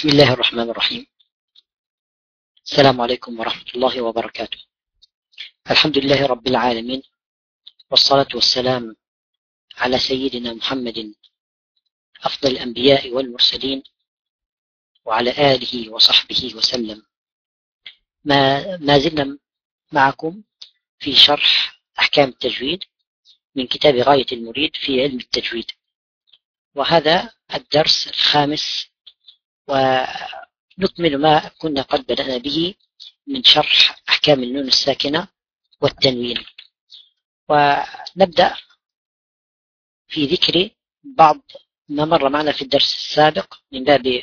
بسم الله الرحمن الرحيم. السلام عليكم ورحمة الله وبركاته. الحمد لله رب العالمين والصلاة والسلام على سيدنا محمد أفضل الأنبياء والمرسلين وعلى آله وصحبه وسلم. ما, ما زلنا معكم في شرح أحكام التجويد من كتاب غاية المريد في علم التجويد. وهذا الدرس الخامس ونكمل ما كنا قد بدأنا به من شرح أحكام النون الساكنة والتنوين. ونبدأ في ذكر بعض ما مر معنا في الدرس السابق من باب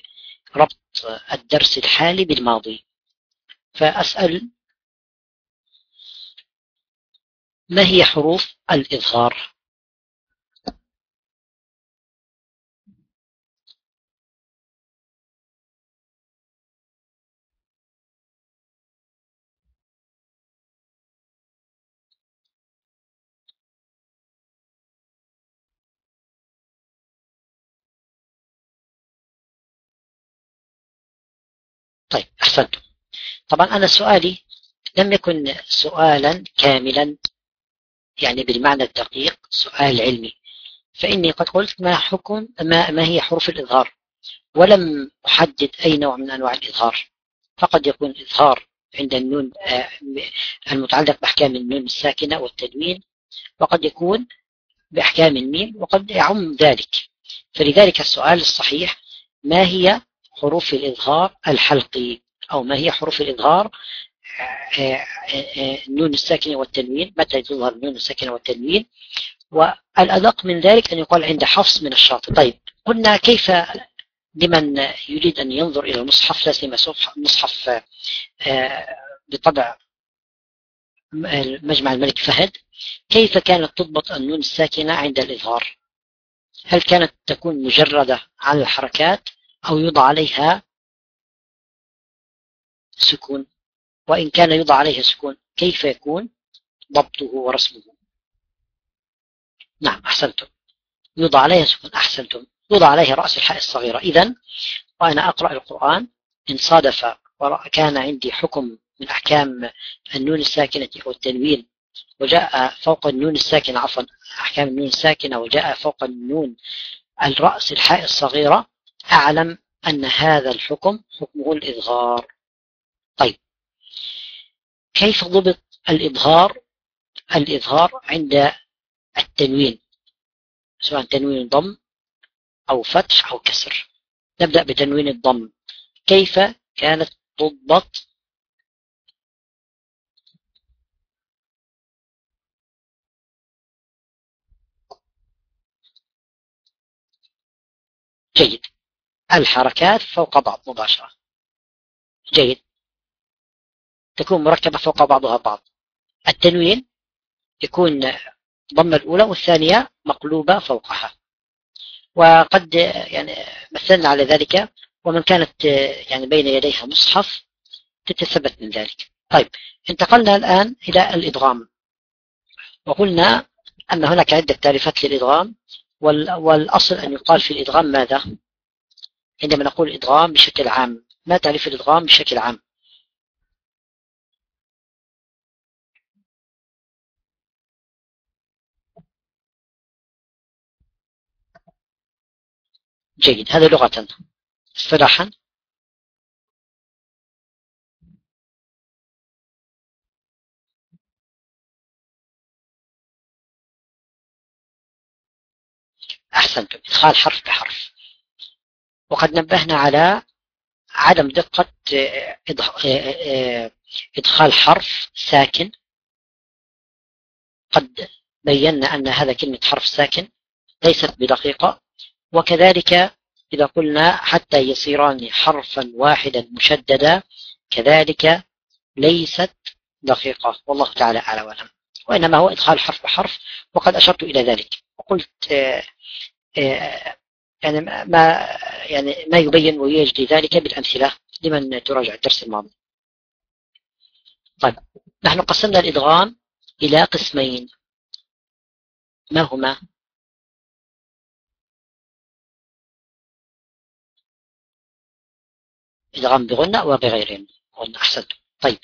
ربط الدرس الحالي بالماضي. فأسأل ما هي حروف الإظهار؟ طيب أحسنتم. طبعا أنا سؤالي لم يكن سؤالا كاملا يعني بالمعنى الدقيق سؤال علمي. فإني قد قلت ما حكم ما, ما هي حروف الإظهار ولم أحدد أي نوع من أنواع الإظهار. فقد يكون إظهار عند النون آه، المتعلق بأحكام النون الساكنة والتنوين وقد يكون بأحكام الميم وقد يعم ذلك. فلذلك السؤال الصحيح ما هي حروف الإظهار الحلقي أو ما هي حروف الإظهار؟ النون الساكنة والتنوين. متى تظهر النون الساكنة والتنوين؟ والأدق من ذلك أن يقال عند حفص من الشاطئ. طيب قلنا كيف لمن يريد أن ينظر إلى المصحف؟ لا سيما مصحف بطبع مجمع الملك فهد. كيف كانت تضبط النون الساكنة عند الإظهار؟ هل كانت تكون مجردة على الحركات؟ أو يوضع عليها سكون. وإن كان يوضع عليها سكون كيف يكون؟ ضبطه ورسمه. نعم أحسنتم. يوضع عليها سكون أحسنتم. يوضع عليها رأس الحاء الصغيرة إذا وأنا أقرأ القرآن. إن صادف وكان عندي حكم من أحكام النون الساكنة والتنوين وجاء فوق النون الساكنة عفوا أحكام النون الساكنة وجاء فوق النون الرأس الحاء الصغيرة أعلم أن هذا الحكم حكمه الإظهار. طيب. كيف ضبط الإظهار؟ الإظهار عند التنوين. سواء تنوين ضم أو فتح أو كسر. نبدأ بتنوين الضم. كيف كانت تضبط؟ جيد. الحركات فوق بعض مباشرة. جيد. تكون مركبة فوق بعضها بعض. التنوين يكون ضم الأولى والثانية مقلوبة فوقها. وقد يعني مثلنا على ذلك ومن كانت يعني بين يديها مصحف تتثبت من ذلك. طيب انتقلنا الآن إلى الإدغام. وقلنا أن هناك عدة تعريفات للإدغام والأصل أن يقال في الإدغام ماذا؟ عندما نقول إدغام بشكل عام. ما تعريف الإدغام بشكل عام؟ جيد. هذا لغة. اصطلاحا. أحسنتم. إدخال حرف بحرف. وقد نبهنا على عدم دقة إدخال حرف ساكن. قد بينا أن هذا كلمة حرف ساكن ليست بدقيقة. وكذلك إذا قلنا حتى يصيران حرفا واحدا مشددا كذلك ليست دقيقة. والله تعالى أعلى وأعلم وإنما هو إدخال حرف بحرف وقد أشرت إلى ذلك. وقلت يعني ما يعني ما يبين ويجدي ذلك بالأمثلة لمن تراجع الدرس الماضي. طيب نحن قسمنا الإدغام إلى قسمين. ما هما؟ إدغام بغنة وبغير غنة أحسنت طيب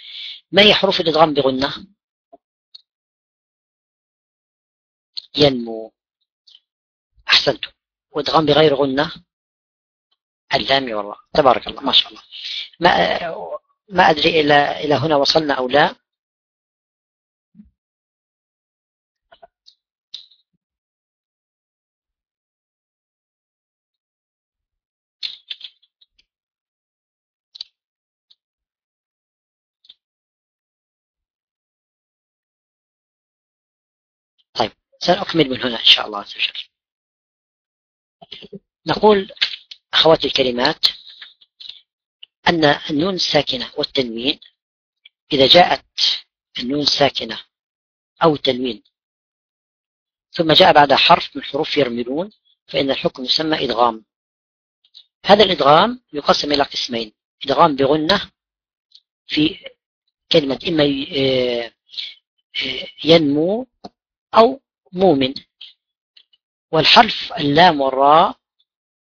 ما هي حروف الإدغام بغنة؟ ينمو. أحسنت وإدغام بغير غنة. اللام والله. تبارك الله ما شاء الله. ما ما أدري إلى إلى هنا وصلنا أو لا. طيب سنكمل من هنا إن شاء الله عز وجل. نقول أخواتي الكلمات أن النون الساكنة والتنوين إذا جاءت النون الساكنة أو التنوين ثم جاء بعد حرف من حروف يرملون فإن الحكم يسمى إدغام. هذا الإدغام يقسم إلى قسمين إدغام بغنة في كلمة إما آه، آه، ينمو أو مؤمن. والحرف اللام والراء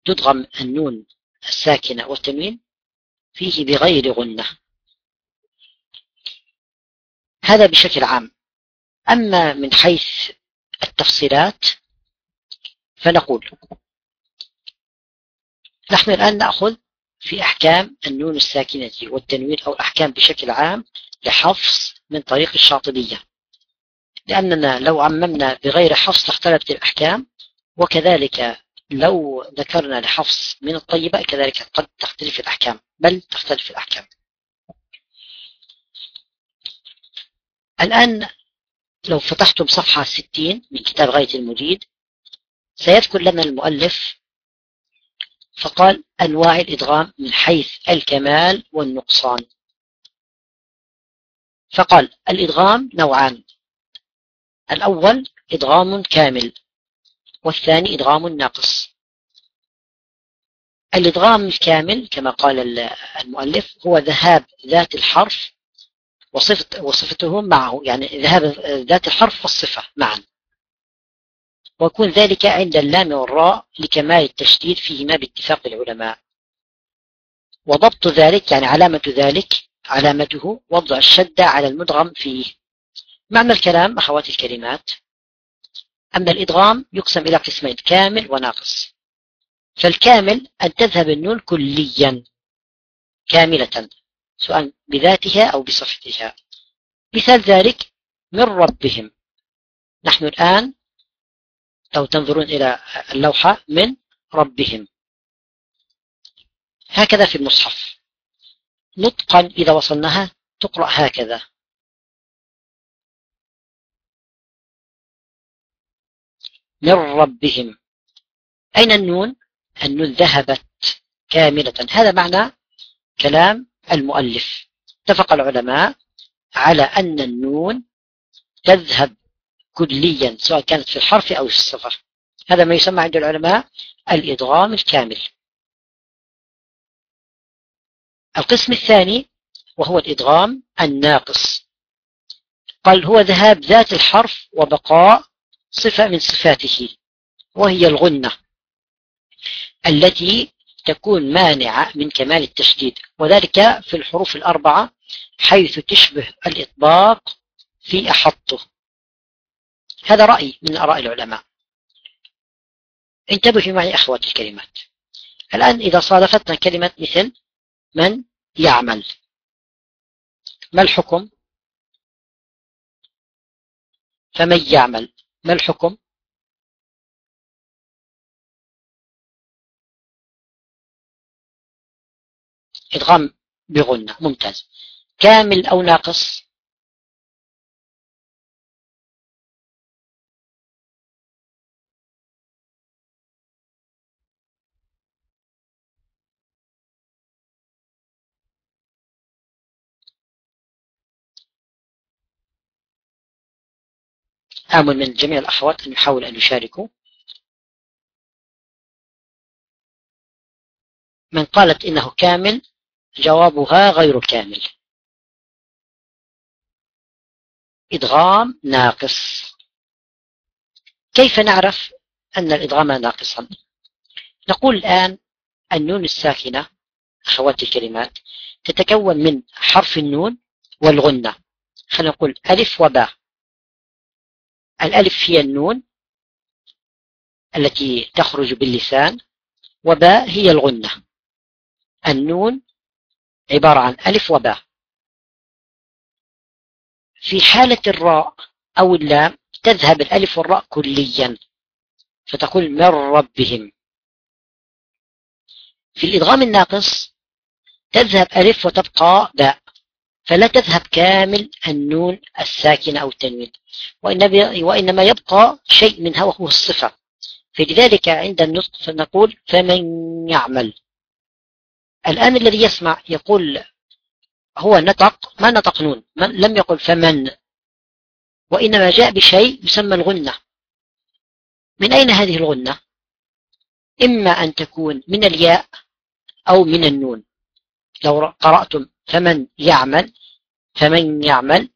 تدغم النون الساكنة والتنوين فيه بغير غنة. هذا بشكل عام. أما من حيث التفصيلات فنقول نحن الآن نأخذ في أحكام النون الساكنة والتنوين أو الأحكام بشكل عام لحفص من طريق الشاطبية. لأننا لو عممنا بغير حفص لاختلفت الأحكام وكذلك لو ذكرنا لحفص من الطيبة كذلك قد تختلف الأحكام. بل تختلف الأحكام. الآن لو فتحتم صفحة 60 من كتاب غاية المريد سيذكر لنا المؤلف فقال أنواع الإدغام من حيث الكمال والنقصان. فقال الإدغام نوعان. الأول إدغام كامل. والثاني إدغام ناقص الإدغام الكامل كما قال المؤلف هو ذهاب ذات الحرف وصفة وصفته معه يعني ذهاب ذات الحرف والصفة معا. ويكون ذلك عند اللام والراء لكمال التشديد فيهما باتفاق العلماء. وضبط ذلك يعني علامة ذلك علامته وضع الشدة على المدغم فيه. معنى الكلام أخوات الكلمات أن الإدغام يقسم إلى قسمين كامل وناقص. فالكامل أن تذهب النون كليا كاملة سواء بذاتها أو بصفتها. مثال ذلك من ربهم. نحن الآن لو تنظرون إلى اللوحة من ربهم. هكذا في المصحف. نطقا إذا وصلناها تقرأ هكذا. من ربهم. أين النون؟ النون ذهبت كاملة. هذا معنى كلام المؤلف. اتفق العلماء على أن النون تذهب كليا سواء كانت في الحرف أو في الصفة هذا ما يسمى عند العلماء الإدغام الكامل. القسم الثاني وهو الإدغام الناقص. قال هو ذهاب ذات الحرف وبقاء صفة من صفاته وهي الغنة التي تكون مانعة من كمال التشديد وذلك في الحروف الأربعة حيث تشبه الإطباق في أحطه. هذا رأي من آراء العلماء. انتبهوا معي أخوات الكلمات الآن إذا صادفتنا كلمة مثل من يعمل؟ ما الحكم؟ فمن يعمل؟ ما الحكم؟ إدغام بغنة ممتاز. كامل أو ناقص؟ آمل من جميع الأخوات أن يحاولوا أن يشاركوا. من قالت إنه كامل جوابها غير كامل. إدغام ناقص. كيف نعرف أن الإدغام ناقصا؟ نقول الآن النون الساكنة أخوات الكلمات تتكون من حرف النون والغنة. خلينا نقول ألف وباء. الألف هي النون التي تخرج باللسان وباء هي الغنة. النون عبارة عن ألف وباء. في حالة الراء أو اللام تذهب الألف والراء كليا فتقول من ربهم. في الإدغام الناقص تذهب ألف وتبقى باء. فلا تذهب كامل النون الساكنة أو التنوين. وإنما يبقى شيء منها وهو الصفة. فلذلك عند النطق فنقول فمن يعمل. الآن الذي يسمع يقول هو نطق ما نطق نون؟ لم يقل فمن. وإنما جاء بشيء يسمى الغنة. من أين هذه الغنة؟ إما أن تكون من الياء أو من النون. لو قرأتم فمن يعمل فمن يعمل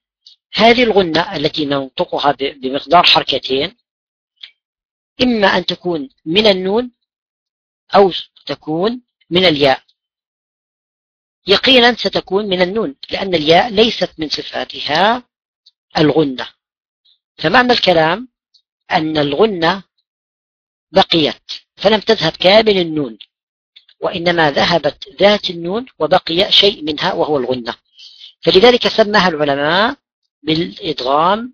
هذه الغنة التي ننطقها بمقدار حركتين إما أن تكون من النون أو تكون من الياء. يقينا ستكون من النون لأن الياء ليست من صفاتها الغنة. فمعنى الكلام أن الغنة بقيت فلم تذهب كامل النون. وإنما ذهبت ذات النون وبقي شيء منها وهو الغنة. فلذلك سماها العلماء بالإدغام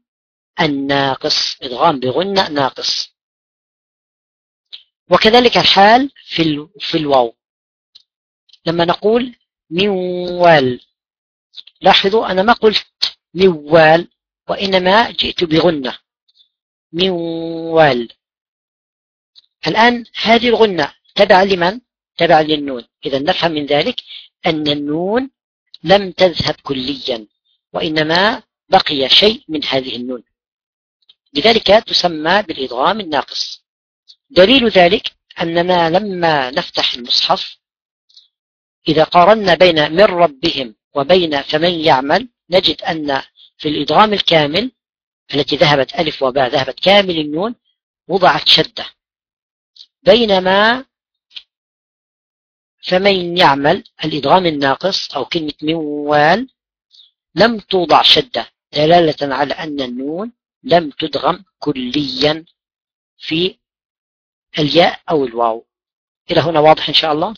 الناقص إدغام بغنة ناقص. وكذلك الحال في في الواو. لما نقول موال لاحظوا أنا ما قلت موال وإنما جئت بغنة. موال. الآن هذه الغنة تبع لمن؟ تبع للنون. إذا نفهم من ذلك أن النون لم تذهب كليا وإنما بقي شيء من هذه النون. لذلك تسمى بالإضغام الناقص. دليل ذلك أننا لما نفتح المصحف إذا قارنا بين من ربهم وبين فمن يعمل نجد أن في الإدغام الكامل التي ذهبت ألف وباء ذهبت كامل النون وضعت شدة. بينما فمن يعمل الإدغام الناقص أو كلمة موال لم توضع شدة دلالة على أن النون لم تدغم كليا في الياء أو الواو. إلى هنا واضح إن شاء الله؟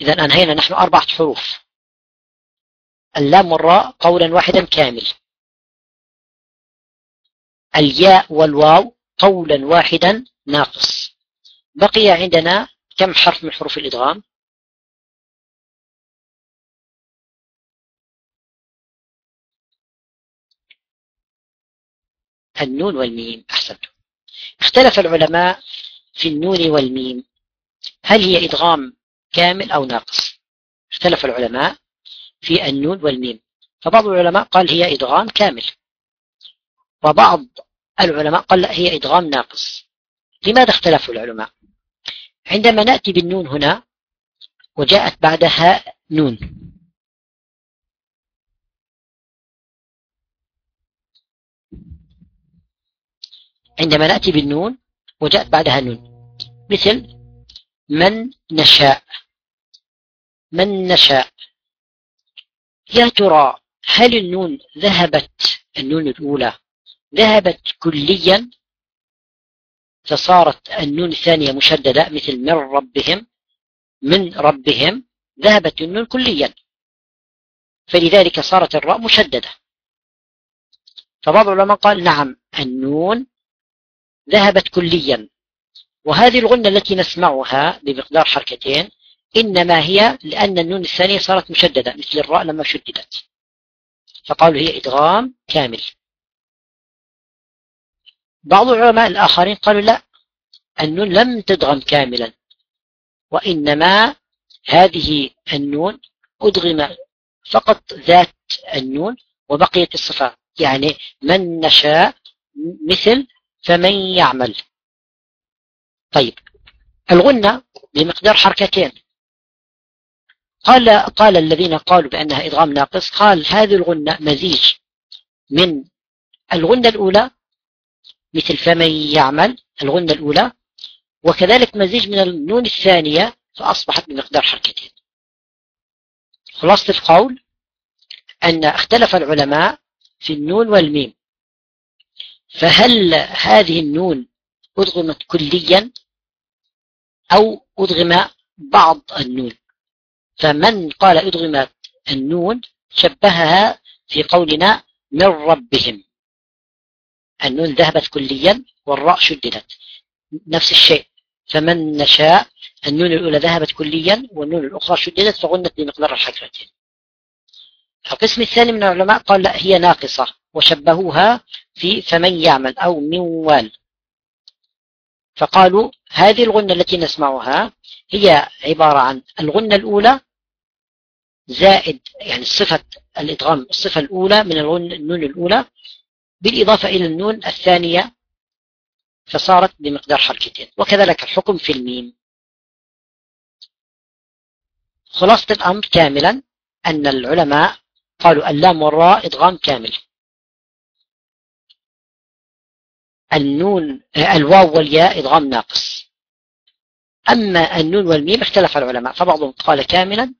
إذا أنهينا نحن أربعة حروف. اللام والراء قولا واحدا كامل. الياء والواو قولا واحدا ناقص. بقي عندنا كم حرف من حروف الإدغام؟ النون والميم أحسنتم اختلف العلماء في النون والميم. هل هي إدغام كامل أو ناقص؟ اختلف العلماء في النون والميم. فبعض العلماء قال هي إدغام كامل. وبعض العلماء قال لا هي إدغام ناقص. لماذا اختلفوا العلماء؟ عندما نأتي بالنون هنا وجاءت بعدها نون. عندما نأتي بالنون وجاءت بعدها نون. مثل من نشاء. من نشاء. يا ترى هل النون ذهبت؟ النون الأولى. ذهبت كليا فصارت النون الثانية مشددة مثل من ربهم من ربهم ذهبت النون كليا. فلذلك صارت الراء مشددة. فبعض العلماء قال نعم النون ذهبت كليا. وهذه الغنة التي نسمعها بمقدار حركتين إنما هي لأن النون الثانية صارت مشددة مثل الراء لما شددت. فقالوا هي إدغام كامل. بعض العلماء الآخرين قالوا لا النون لم تدغم كاملا وإنما هذه النون أدغم فقط ذات النون وبقيت الصفات. يعني من نشاء مثل فمن يعمل. طيب الغنة بمقدار حركتين. قال قال الذين قالوا بأنها إدغام ناقص قال هذه الغنة مزيج من الغنة الأولى مثل فمن يعمل الغنة الأولى. وكذلك مزيج من النون الثانية فأصبحت بمقدار حركتين. خلاصة القول أن اختلف العلماء في النون والميم. فهل هذه النون أدغمت كليا أو أدغم بعض النون؟ فمن قال أدغمت النون شبهها في قولنا من ربهم. النون ذهبت كليا والراء شددت. نفس الشيء. فمن نشاء النون الأولى ذهبت كليا والنون الأخرى شددت فغنت بمقدار الحركتين القسم الثاني من العلماء قال لا هي ناقصة. وشبهوها في فمن يعمل أو من وال فقالوا هذه الغنة التي نسمعها هي عبارة عن الغنة الأولى زائد يعني صفة الإدغام الصفة الأولى من النون الأولى بالإضافة إلى النون الثانية فصارت بمقدار حركتين. وكذلك الحكم في الميم. خلاصة الأمر كاملا أن العلماء قالوا اللام والراء إدغام كامل. النون الواو والياء إدغام ناقص. أما النون والميم اختلف العلماء فبعضهم قال كاملا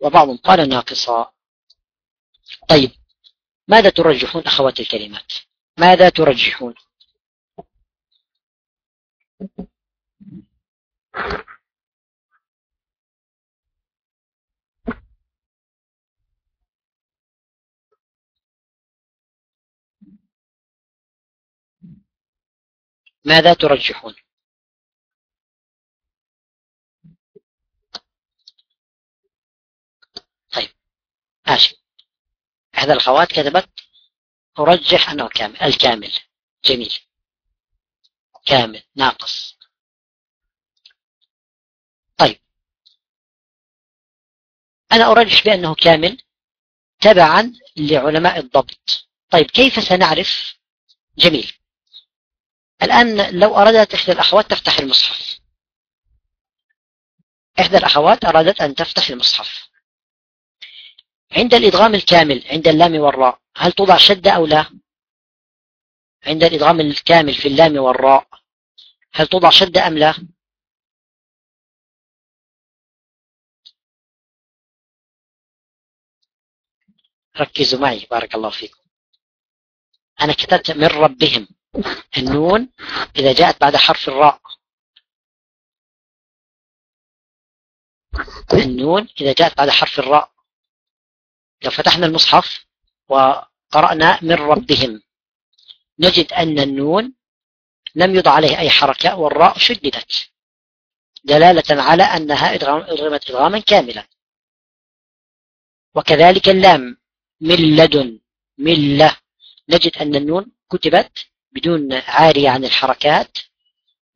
وبعضهم قال ناقصا. طيب ماذا ترجحون أخوات الكلمات؟ ماذا ترجحون؟ ماذا ترجحون؟ طيب ماشي. إحدى الأخوات كتبت أرجح أنه كامل الكامل. جميل. كامل. ناقص. طيب. أنا أرجح بأنه كامل تبعا لعلماء الضبط. طيب كيف سنعرف؟ جميل. الآن لو أرادت إحدى الأخوات تفتح المصحف. إحدى الأخوات أرادت أن تفتح المصحف. عند الإدغام الكامل عند اللام والراء. هل توضع شدة أو لا؟ عند الإدغام الكامل في اللام والراء. هل توضع شدة أم لا؟ ركزوا معي بارك الله فيكم. أنا كتبت من ربهم. النون إذا جاءت بعد حرف الراء. النون إذا جاءت بعد حرف الراء. لو فتحنا المصحف وقرأنا من ربهم. نجد أن النون لم يضع عليه أي حركة والراء شددت دلالة على أنها إدغمت إدغاما كاملا. وكذلك اللام من لدن ملة نجد أن النون كتبت بدون عارية عن الحركات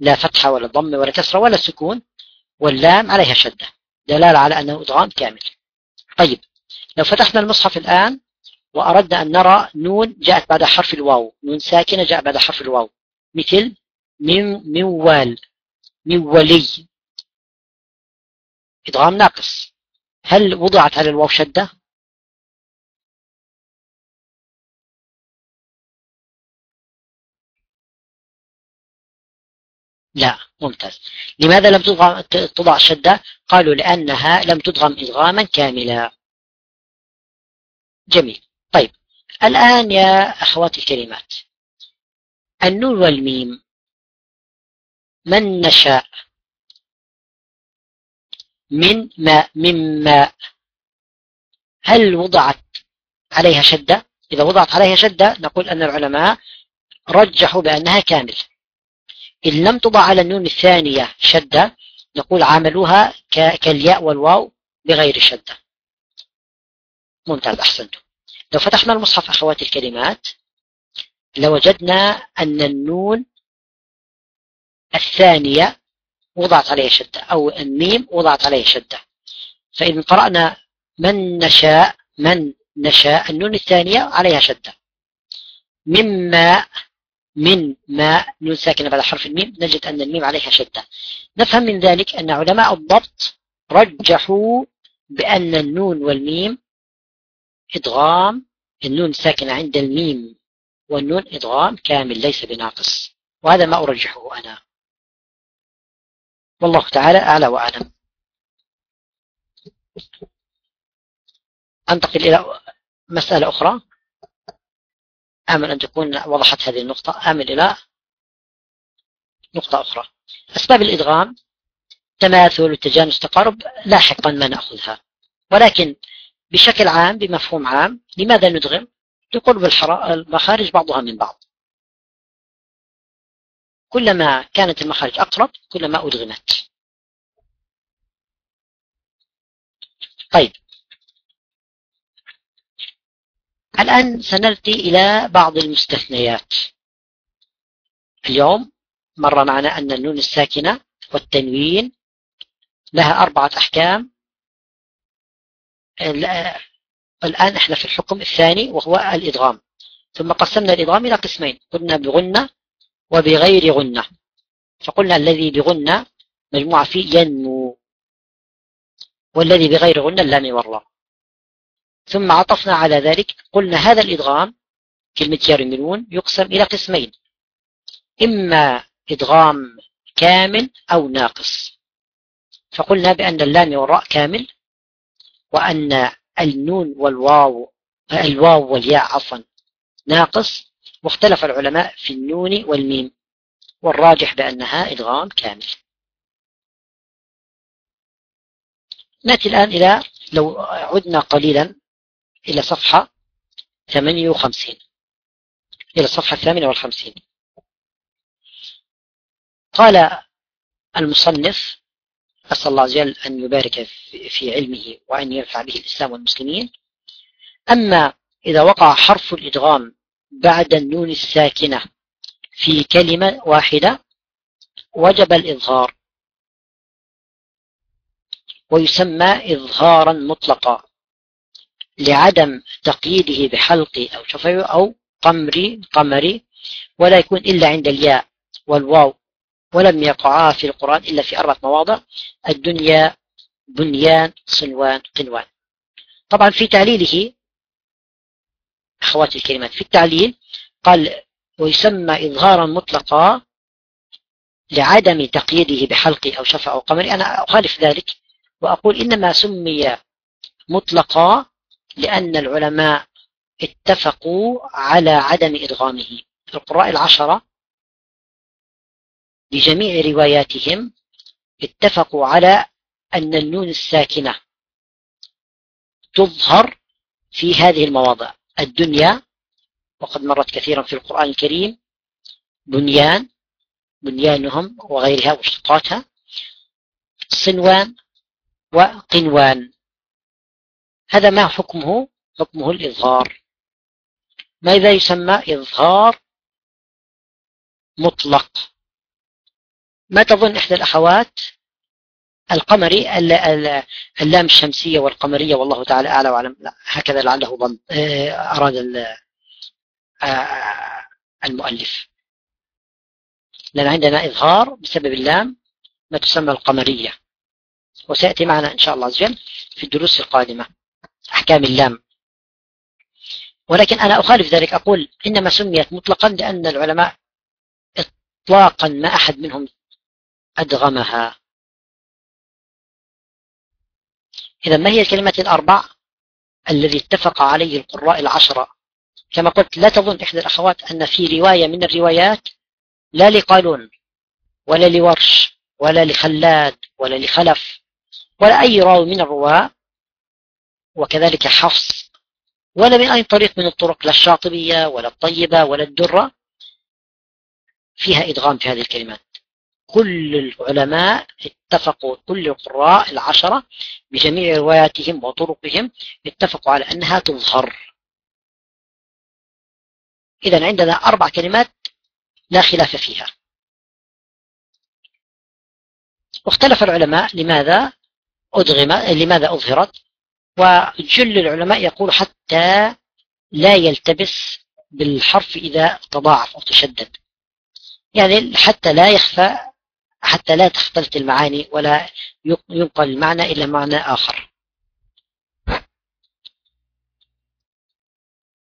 لا فتحة ولا ضمة ولا كسرة ولا سكون واللام عليها شدة. دلالة على أنه إدغام كامل. طيب لو فتحنا المصحف الآن وأردنا أن نرى نون جاءت بعد حرف الواو نون ساكنة جاء بعد حرف الواو. مثل من من وال من ولي إدغام ناقص. هل وضعت على الواو شدة؟ لا ممتاز. لماذا لم تضع شدة؟ قالوا لأنها لم تدغم إدغاما كاملا. جميل. طيب الآن يا أخواتي الكلمات النون والميم من نشاء؟ من ماء من ماء هل وضعت عليها شدة؟ إذا وضعت عليها شدة نقول أن العلماء رجحوا بأنها كامل إن لم تضع على النون الثانية شدة نقول عاملوها كالياء والواو بغير شدة. ممتاز أحسنتم لو فتحنا المصحف أخوات الكلمات لوجدنا أن النون الثانية وضعت عليها شدة أو الميم وضعت عليها شدة. فإن قرأنا من نشاء من نشاء النون الثانية عليها شدة. مما من ماء نون ساكنة بعد حرف الميم نجد أن الميم عليها شدة. نفهم من ذلك أن علماء الضبط رجحوا بأن النون والميم إدغام النون ساكنة عند الميم والنون إدغام كامل ليس بناقص. وهذا ما أرجحه أنا. والله تعالى أعلى وأعلم. أنتقل إلى مسألة أخرى. آمل أن تكون وضحت هذه النقطة. آمل إلى نقطة أخرى. أسباب الإدغام تماثل والتجانس تقارب لاحقا ما نأخذها. ولكن بشكل عام بمفهوم عام. لماذا ندغم؟ لقرب المخارج بعضها من بعض. كلما كانت المخارج أقرب كلما أدغمت. طيب. الآن سنأتي إلى بعض المستثنيات. اليوم مر معنا أن النون الساكنة والتنوين لها أربعة أحكام. الآن إحنا في الحكم الثاني وهو الإدغام. ثم قسمنا الإدغام إلى قسمين. قلنا بغنة وبغير غنة. فقلنا الذي بغنة مجموعة فيه ينمو والذي بغير غنة اللام والراء. ثم عطفنا على ذلك قلنا هذا الإدغام كلمة يرملون يقسم إلى قسمين. إما إدغام كامل أو ناقص. فقلنا بأن اللام والراء كامل وأن النون والواو الواو والياء عفوا ناقص واختلف العلماء في النون والميم والراجح بأنها إدغام كامل. نأتي الآن إلى لو عدنا قليلا إلى صفحة 58 إلى الصفحة الثامنة والخمسين. قال المصنف أسأل الله عز وجل أن يبارك في علمه وأن ينفع به الإسلام والمسلمين. أما إذا وقع حرف الإدغام بعد النون الساكنة في كلمة واحدة وجب الإظهار. ويسمى إظهارا مطلقا لعدم تقييده بحلق أو شفوي أو قمري قمري ولا يكون إلا عند الياء والواو. ولم يقعا في القرآن إلا في أربعة مواضع. الدنيا بنيان صنوان قنوان. طبعا في تعليله أخواتي الكلمات في التعليل قال ويسمى إظهارا مطلقا لعدم تقييده بحلق أو شفع أو قمر. أنا أخالف ذلك وأقول إنما سمي مطلقا لأن العلماء اتفقوا على عدم إدغامه. القراء العشرة بجميع رواياتهم اتفقوا على أن النون الساكنة تظهر في هذه المواضع. الدنيا وقد مرت كثيرا في القرآن الكريم بنيان بنيانهم وغيرها واشتقاتها صنوان وقنوان. هذا ما حكمه؟ حكمه الإظهار. ماذا يسمى إظهار مطلق؟ ما تظن إحدى الأخوات القمري اللام الشمسية والقمرية والله تعالى أعلى وأعلم. هكذا لعله ظن. آه، أراد آه، المؤلف. لأن عندنا إظهار بسبب اللام ما تسمى القمرية. وسيأتي معنا إن شاء الله عز وجل في الدروس القادمة أحكام اللام. ولكن أنا أخالف ذلك. أقول إنما سميت مطلقا لأن العلماء إطلاقا ما أحد منهم أدغمها. إذا ما هي الكلمات الأربع الذي اتفق عليه القراء العشرة؟ كما قلت لا تظن إحدى الأخوات أن في رواية من الروايات لا لقالون ولا لورش ولا لخلاد ولا لخلف ولا أي راوي من الرواة وكذلك حفص ولا من أي طريق من الطرق لا الشاطبية ولا الطيبة ولا الدرة فيها إدغام في هذه الكلمات. كل العلماء اتفقوا كل القراء العشرة بجميع رواياتهم وطرقهم اتفقوا على أنها تظهر. إذا عندنا أربع كلمات لا خلاف فيها. واختلف العلماء لماذا أدغم لماذا أظهرت وجل العلماء يقول حتى لا يلتبس بالحرف إذا تضاعف أو تشدد. يعني حتى لا يخفى حتى لا تختلط المعاني ولا ينقل المعنى إلى معنى آخر.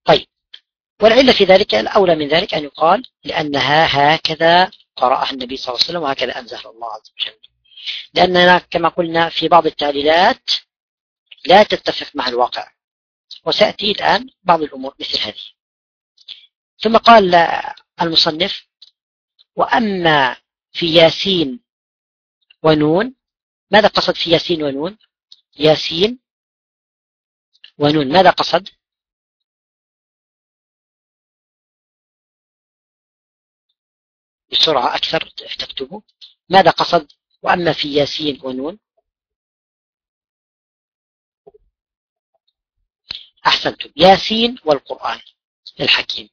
طيب. والعلة في ذلك الأولى من ذلك أن يقال لأنها هكذا قرأها النبي صلى الله عليه وسلم وهكذا أنزل الله عز وجل. لأننا كما قلنا في بعض التعليلات لا تتفق مع الواقع. وسأتي الآن بعض الأمور مثل هذه. ثم قال المصنف وأما في ياسين ونون. ماذا قصد في ياسين ونون؟ ياسين ونون. ماذا قصد؟ بسرعة أكثر تكتبوا ماذا قصد؟ وأما في ياسين ونون؟ أحسنتم. ياسين والقرآن الحكيم.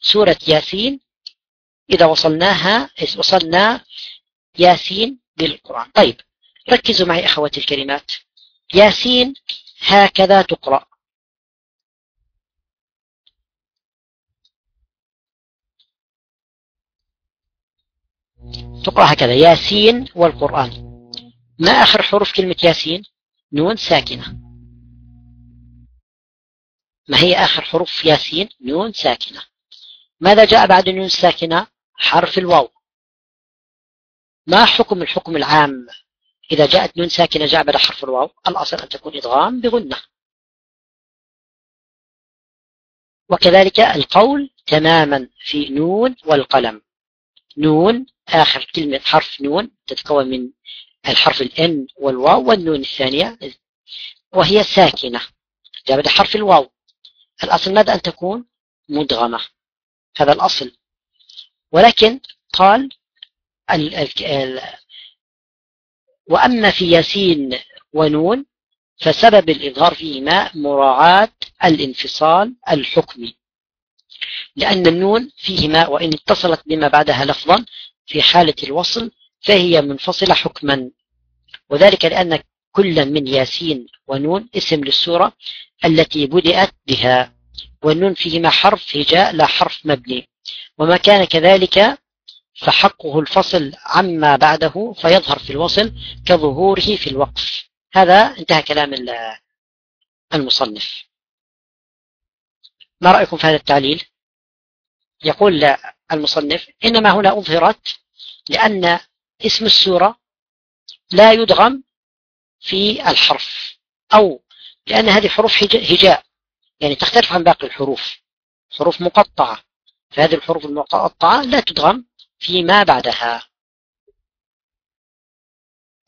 سورة ياسين إذا وصلناها وصلنا ياسين بالقرآن طيب ركزوا معي أخواتي الكلمات ياسين هكذا تقرأ. تقرأ هكذا ياسين والقرآن. ما آخر حروف كلمة ياسين؟ نون ساكنة. ما هي آخر حروف ياسين؟ نون ساكنة. ماذا جاء بعد النون الساكنة حرف الواو. ما حكم الحكم العام إذا جاءت نون ساكنة جاء بعد حرف الواو؟ الأصل أن تكون إدغام بغنة. وكذلك القول تماما في نون والقلم. نون آخر كلمة حرف نون تتكون من الحرف الإن والواو والنون الثانية. وهي ساكنة. جاء بعد حرف الواو. الأصل ماذا؟ أن تكون مدغمة. هذا الأصل. ولكن قال ال ال ال وأما في ياسين ونون فسبب الإظهار فيهما مراعاة الانفصال الحكمي لأن النون فيهما وإن اتصلت بما بعدها لفظا في حالة الوصل فهي منفصلة حكما وذلك لأن كل من ياسين ونون اسم للسورة التي بدأت بها والنون فيهما حرف هجاء لا حرف مبني. وما كان كذلك فحقه الفصل عما بعده فيظهر في الوصل كظهوره في الوقف. هذا انتهى كلام المصنف. ما رأيكم في هذا التعليل؟ يقول المصنف إنما هنا أظهرت لأن اسم السورة لا يدغم في الحرف أو لأن هذه حروف هجاء يعني تختلف عن باقي الحروف حروف مقطعة. فهذه الحروف المقطعة لا تدغم فيما بعدها.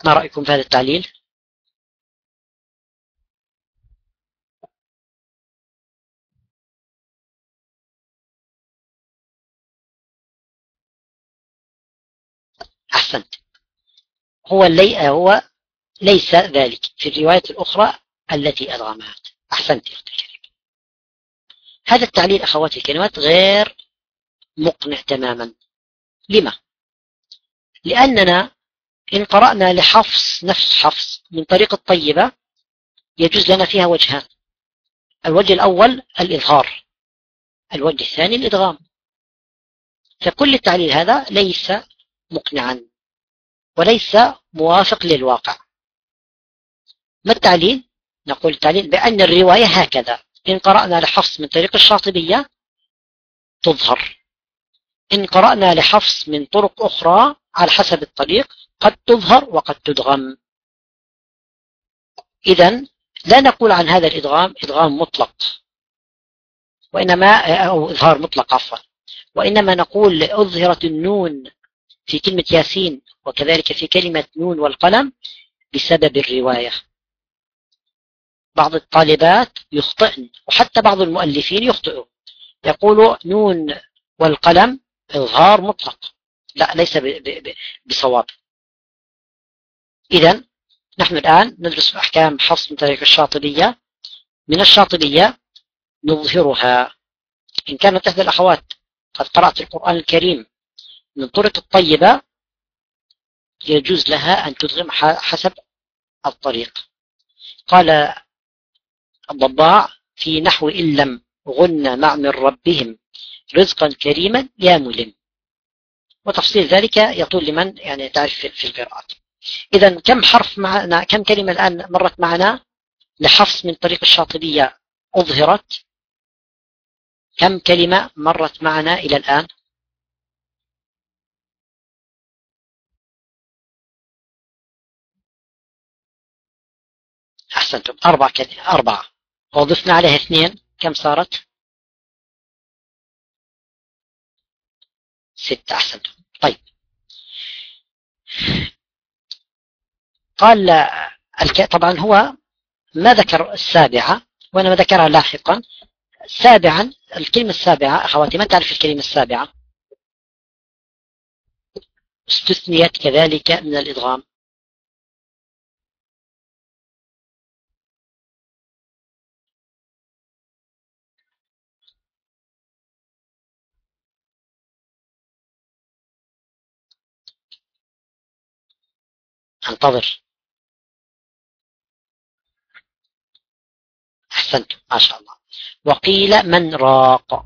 ما رأيكم في هذا التعليل؟ أحسنت. هو اللي هو ليس ذلك. في الرواية الأخرى التي أدغمها أحسنت يا أختي هذا التعليل أخواتي الكلمات غير مقنع تماما. لما؟ لأننا إن قرأنا لحفص نفس حفص من طريق الطيبة يجوز لنا فيها وجهان الوجه الأول الإظهار. الوجه الثاني الإدغام. فكل التعليل هذا ليس مقنعا وليس موافق للواقع. ما التعليل؟ نقول التعليل بأن الرواية هكذا. إن قرأنا لحفص من طريق الشاطبية تظهر. إن قرأنا لحفص من طرق أخرى على حسب الطريق قد تظهر وقد تدغم. إذا لا نقول عن هذا الإدغام إدغام مطلق وإنما أو إظهار مطلق عفوا. وإنما نقول أظهرت النون في كلمة ياسين وكذلك في كلمة نون والقلم بسبب الرواية. بعض الطالبات يخطئن وحتى بعض المؤلفين يخطئوا. يقول نون والقلم إظهار مطلق. لا ليس بصواب. إذا نحن الآن ندرس أحكام حفص من طريق الشاطبية. من الشاطبية نظهرها. إن كانت إحدى الأخوات قد قرأت القرآن الكريم من طرق الطيبة يجوز لها أن تدغم حسب الطريق. قال الضباع في نحو إن لم غن مع من ربهم رزقا كريما يا ملم. وتفصيل ذلك يطول لمن يعني تعرف في القراءات إذا كم حرف معنا كم كلمة الآن مرت معنا؟ لحفص من طريق الشاطبية أظهرت. كم كلمة مرت معنا إلى الآن؟ أحسنتم أربع كلمة أربعة. وضفنا عليها اثنين. كم صارت؟ ستة أحسنتم طيب. قال طبعا هو ما ذكر السابعة وإنما ذكرها لاحقا. سابعا الكلمة السابعة أخواتي ما تعرف الكلمة السابعة؟ استثنيت كذلك من الإدغام انتظر. أحسنت ما شاء الله. وقيل من راق.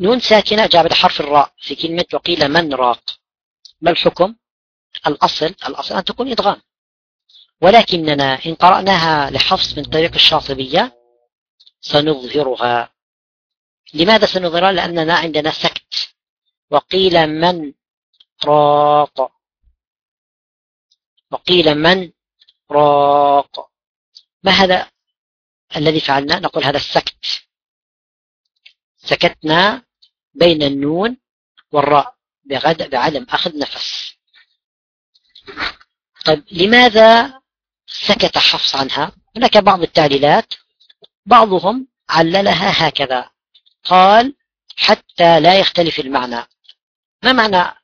نون ساكنة جاء بعد حرف الراء في كلمة وقيل من راق. ما الحكم؟ الأصل الأصل أن تكون إدغام. ولكننا إن قرأناها لحفص من طريق الشاطبية سنظهرها. لماذا سنظهرها؟ لأننا عندنا سكت. وقيل من راق. وقيل من؟ راق. ما هذا الذي فعلنا؟ نقول هذا السكت. سكتنا بين النون والراء. بعدم أخذ نفس. طيب لماذا سكت حفص عنها؟ هناك بعض التعليلات. بعضهم عللها هكذا. قال حتى لا يختلف المعنى. ما معنى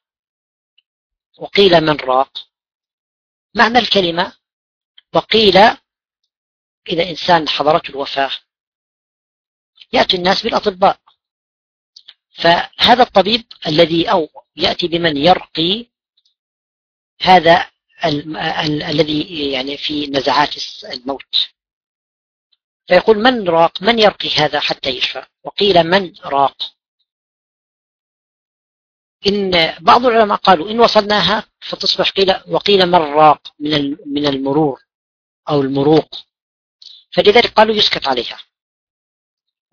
وقيل من راق؟ معنى الكلمة؟ وقيل إذا إنسان حضرته الوفاة. يأتي الناس بالأطباء. فهذا الطبيب الذي أو يأتي بمن يرقي هذا ال ال الذي يعني في نزعات الموت. فيقول من راق؟ من يرقي هذا حتى يشفى؟ وقيل من راق؟ إن بعض العلماء قالوا إن وصلناها فتصبح قيل وقيل من راق من من المرور أو المروق. فلذلك قالوا يسكت عليها.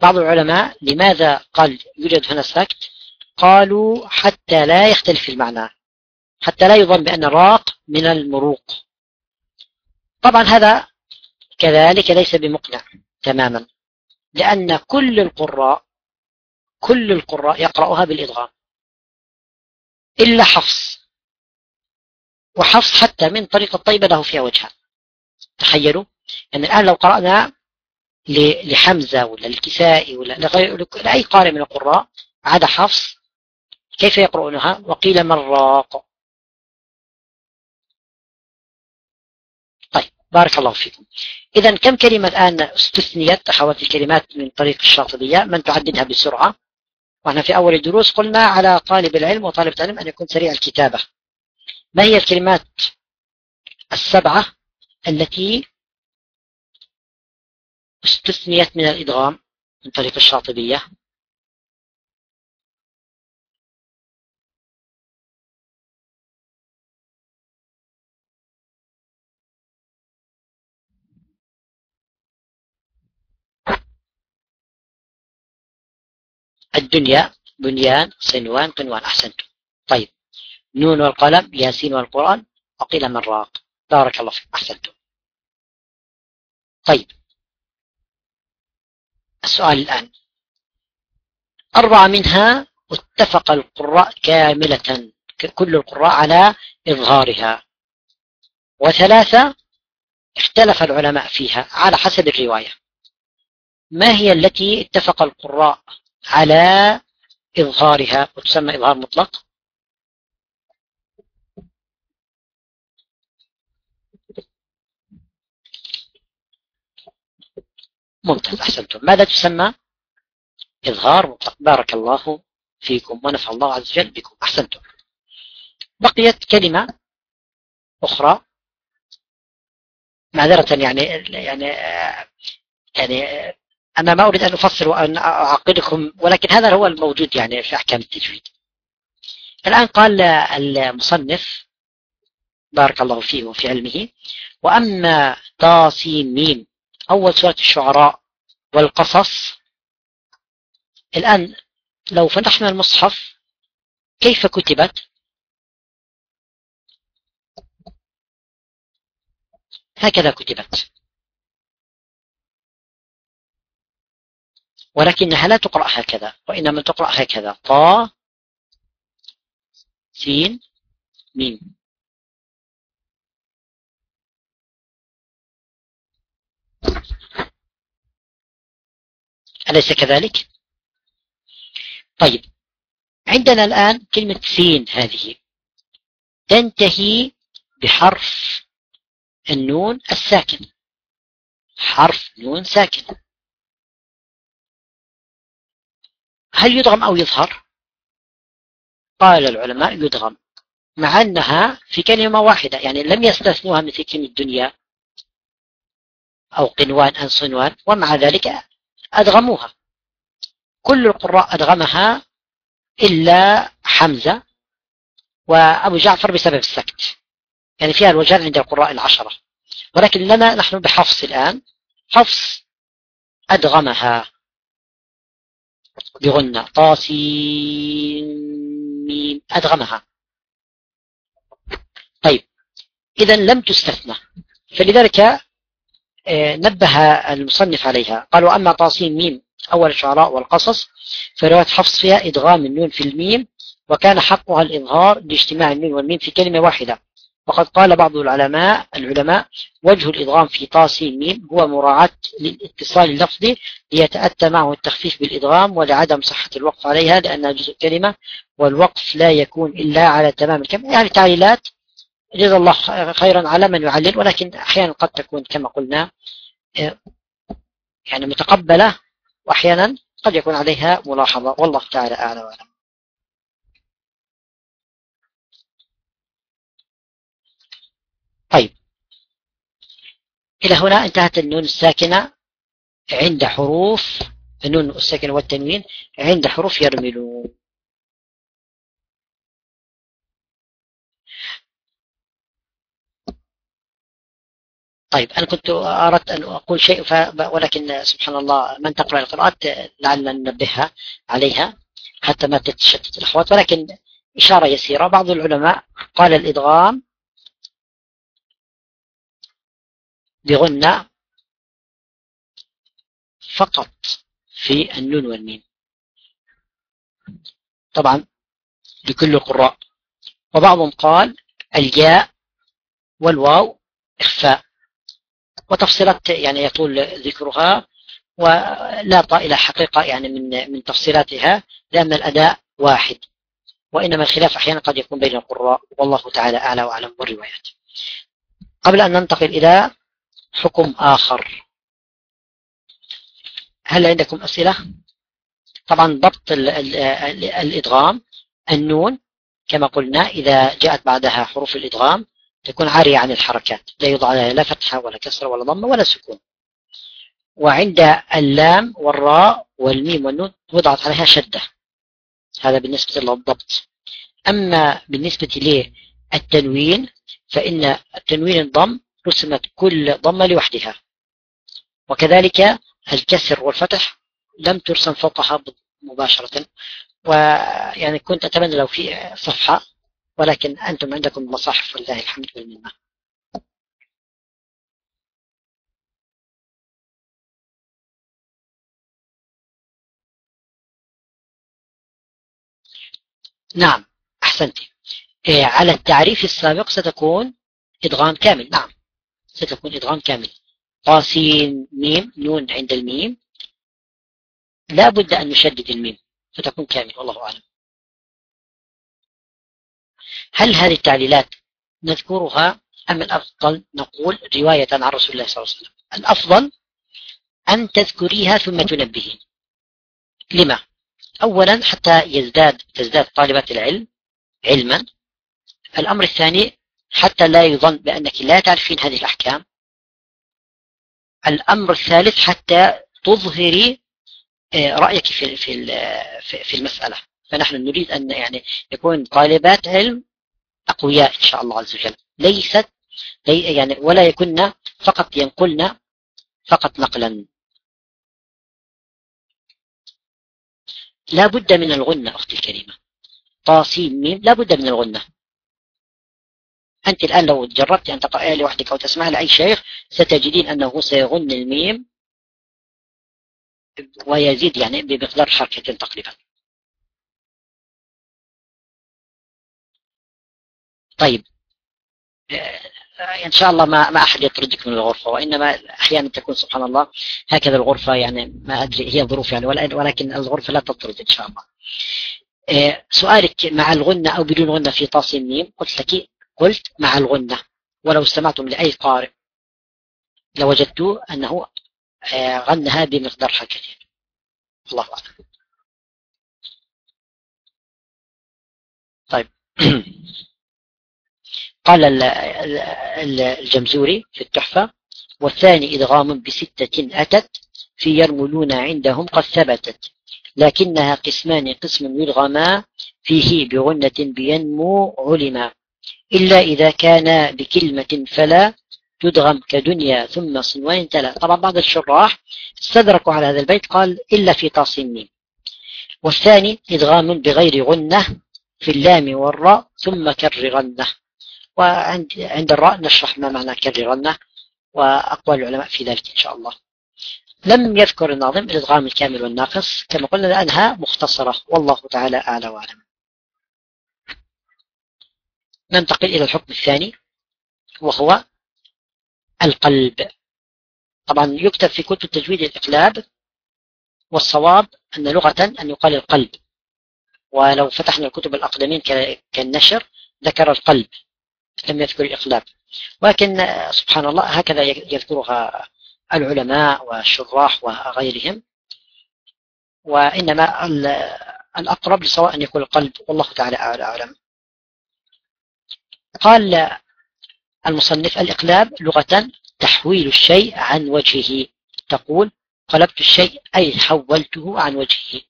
بعض العلماء لماذا قال يوجد هنا سكت قالوا حتى لا يختلف المعنى حتى لا يظن بأن الراق من المروق. طبعا هذا كذلك ليس بمقنع تماما لأن كل القراء كل القراء يقرأها بالإدغام إلا حفص. وحفص حتى من طريق الطيبة له فيها وجهان. تخيلوا؟ يعني الآن لو قرأنا لحمزة ولا الكسائي ولا لغير لأي قارئ من القراء عدا حفص كيف يقرؤونها؟ وقيل مراق. طيب بارك الله فيكم. إذا كم كلمة الآن أستثنيت أخوات الكلمات من طريق الشاطبية؟ من تعددها بسرعة. وإحنا في أول الدروس قلنا على طالب العلم وطالب العلم أن يكون سريع الكتابة. ما هي الكلمات السبعة التي استثنيت من الإدغام من طريق الشاطبية؟ الدنيا بنيان صنوان قنوان أحسنتم. طيب. نون والقلم ياسين والقرآن وقيل من راق. بارك الله فيك أحسنتم. طيب. السؤال الآن. أربعة منها اتفق القراء كاملة كل القراء على إظهارها. وثلاثة اختلف العلماء فيها على حسب الرواية. ما هي التي اتفق القراء على إظهارها وتسمى إظهار مطلق. ممتاز أحسنتم. ماذا تسمى؟ إظهار مطلق. بارك الله فيكم ونفع الله عز وجل بكم. أحسنتم. بقيت كلمة أخرى. معذرة يعني يعني يعني أنا ما أريد أن أفصل وأن أعقدكم ولكن هذا هو الموجود يعني في أحكام التجويد. الآن قال المصنف بارك الله فيه وفي علمه وأما طاسين ميم أول سورة الشعراء والقصص الآن لو فتحنا المصحف كيف كتبت؟ هكذا كتبت. ولكنها لا تقرأ هكذا وإنما تقرأ هكذا. طا سين ميم. أليس كذلك؟ طيب عندنا الآن كلمة سين هذه. تنتهي بحرف النون الساكن حرف نون ساكن هل يدغم أو يظهر؟ قال العلماء يدغم مع أنها في كلمة واحدة يعني لم يستثنوها مثل كلمة الدنيا أو قنوان أن صنوان ومع ذلك أدغموها. كل القراء أدغمها إلا حمزة وأبو جعفر بسبب السكت يعني فيها الوجهان عند القراء العشرة. ولكن لنا نحن بحفص الآن حفص أدغمها. بغنى طاسين. أدغمها. طيب. إذا لم تستثنى. فلذلك آه، نبه المصنف عليها. قال وأما طاسين ميم أول الشعراء والقصص فرواية حفص فيها إدغام النون في الميم وكان حقها الإظهار لاجتماع النون والميم في كلمة واحدة. قال بعض العلماء العلماء وجه الإدغام في طاسين ميم هو مراعاة للاتصال اللفظي ليتأتى معه التخفيف بالإدغام ولعدم صحة الوقف عليها لأنها جزء كلمة والوقف لا يكون إلا على تمام الكلمة. يعني تعليلات جزا الله خيرا على من يعلل ولكن أحيانا قد تكون كما قلنا آه، يعني متقبلة وأحيانا قد يكون عليها ملاحظة. والله تعالى أعلى وأعلم. طيب. إلى هنا انتهت النون الساكنة عند حروف النون الساكنة والتنوين عند حروف يرملون. طيب أنا كنت أردت أن أقول شيء ولكن سبحان الله من تقرأ القراءات لعلنا ننبهها عليها حتى ما تتشتت الأخوات ولكن إشارة يسيرة. بعض العلماء قال الإدغام بغنى فقط في النون والميم. طبعا لكل القراء. وبعضهم قال الياء والواو إخفاء. وتفصيلات يعني يطول ذكرها ولا طائلة حقيقة يعني من من تفصيلاتها لأن الأداء واحد. وإنما الخلاف أحيانا قد يكون بين القراء. والله تعالى أعلى وأعلم بالروايات. قبل أن ننتقل إلى حكم آخر. هل عندكم أسئلة؟ طبعا ضبط الإدغام النون كما قلنا إذا جاءت بعدها حروف الإدغام تكون عارية عن الحركات لا يوضع عليها لا فتحة ولا كسرة ولا ضمة ولا سكون. وعند اللام والراء والميم والنون وضعت عليها شدة. هذا بالنسبة للضبط. أما بالنسبة للتنوين فإن التنوين الضم رسمت كل ضمة لوحدها. وكذلك الكسر والفتح لم ترسم فوقها مباشرة. ويعني كنت أتمنى لو في صفحة ولكن أنتم عندكم مصاحف ولله الحمد والمنة نعم أحسنت إيه، على التعريف السابق ستكون إدغام كامل. نعم. ستكون إدغام كامل. قاسين ميم نون عند الميم. لا بد أن نشدد الميم فتكون كامل والله أعلم. هل هذه التعليلات نذكرها أم الأفضل نقول رواية عن رسول الله صلى الله عليه وسلم؟ الأفضل أن تذكريها ثم تنبهين. لما؟ أولا حتى يزداد تزداد طالبات العلم علما. الأمر الثاني حتى لا يظن بأنك لا تعرفين هذه الأحكام. الأمر الثالث حتى تظهري آه، رأيك في في في المسألة. فنحن نريد أن يعني يكون طالبات علم أقوياء إن شاء الله عز وجل. ليست يعني ولا يكن فقط ينقلن فقط نقلا. لا بد من الغنة أختي الكريمة. طاسين ميم لا بد من الغنة. أنت الآن لو جربت أن تقرأيها لوحدك أو تسمعها لأي شيخ ستجدين أنه سيغن الميم ويزيد يعني بمقدار حركتين تقريبا طيب إن شاء الله ما ما أحد يطردك من الغرفة وإنما أحيانا تكون سبحان الله هكذا الغرفة يعني ما أدري هي ظروف يعني ولكن الغرفة لا تطرد إن شاء الله. آه، سؤالك مع الغنة أو بدون غنة في طاس ميم قلت لك قلت مع الغنة ولو استمعتم لأي قارئ لوجدتوا أنه آه، غنها بمقدار حركتين. الله أعلم. طيب قال الجمزوري في التحفة والثاني إدغام بستة أتت في يرملون عندهم قد ثبتت لكنها قسمان قسم يدغما فيه بغنة بينمو علما إلا إذا كان بكلمة فلا تدغم كدنيا ثم صنوان تلا. طبعا بعض الشراح استدركوا على هذا البيت قال إلا في تصميم والثاني إدغام بغير غنة في اللام والراء ثم كر غنة. وعند عند الراء نشرح ما معنى كررنه وأقوال العلماء في ذلك إن شاء الله. لم يذكر الناظم الإدغام الكامل والناقص كما قلنا لأنها مختصرة. والله تعالى أعلى وأعلم. ننتقل إلى الحكم الثاني وهو القلب. طبعا يكتب في كتب التجويد الإقلاب والصواب أن لغة أن يقال القلب. ولو فتحنا الكتب الأقدمين كالنشر ذكر القلب لم يذكر الإقلاب. ولكن سبحان الله هكذا يذكرها العلماء والشراح وغيرهم. وإنما الأقرب لسواء أن يكون القلب والله تعالى أعلم. قال المصنف الإقلاب لغة تحويل الشيء عن وجهه. تقول قلبت الشيء أي حولته عن وجهه.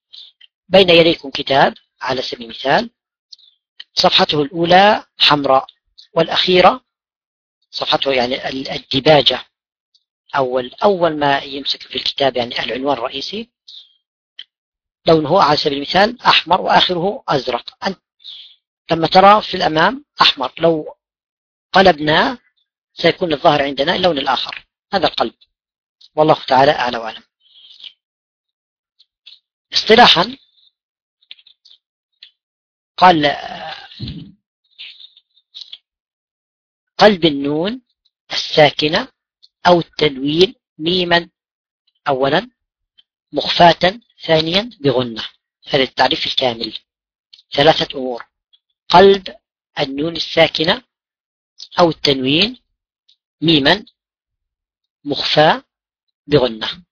بين يديكم كتاب على سبيل المثال صفحته الأولى حمراء والأخيرة صفحته يعني الدباجة أول أول ما يمسك في الكتاب يعني العنوان الرئيسي لونه على سبيل المثال أحمر وآخره أزرق. أنت لما ترى في الأمام أحمر لو قلبنا سيكون الظاهر عندنا اللون الآخر. هذا القلب. والله تعالى أعلى وأعلم. اصطلاحا قال قلب النون الساكنة أو التنوين ميما أولا مخفاة ثانيا بغنة. هذا التعريف الكامل. ثلاثة أمور. قلب النون الساكنة أو التنوين ميما مخفى بغنة.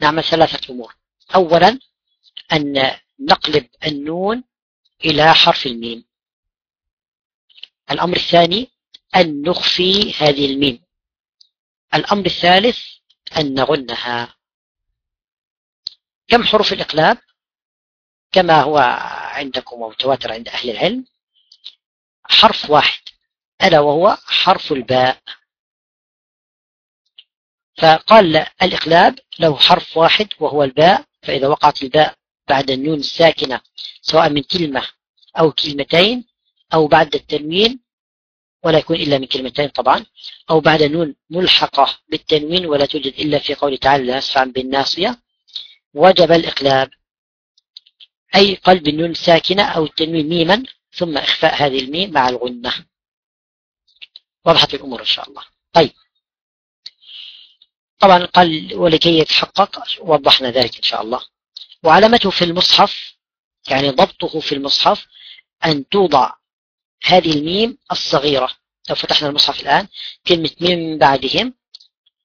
نعمل ثلاثة أمور. أولا أن نقلب النون إلى حرف الميم. الأمر الثاني أن نخفي هذه الميم. الأمر الثالث أن نغنها. كم حروف الإقلاب؟ كما هو عندكم ومتواتر عند أهل العلم. حرف واحد ألا وهو حرف الباء. فقال الإقلاب له حرف واحد وهو الباء فإذا وقعت الباء بعد النون الساكنة سواء من كلمة أو كلمتين أو بعد التنوين ولا يكون إلا من كلمتين طبعا أو بعد نون ملحقة بالتنوين ولا توجد إلا في قول تعالى لا يسفع بالناصية وجب الإقلاب أي قلب النون ساكنة أو التنوين ميما ثم إخفاء هذه الميم مع الغنة. وضحت الأمور إن شاء الله. طيب. طبعا قال ولكي يتحقق وضحنا ذلك إن شاء الله. وعلامته في المصحف يعني ضبطه في المصحف أن توضع هذه الميم الصغيرة. لو فتحنا المصحف الآن كلمة ميم بعدهم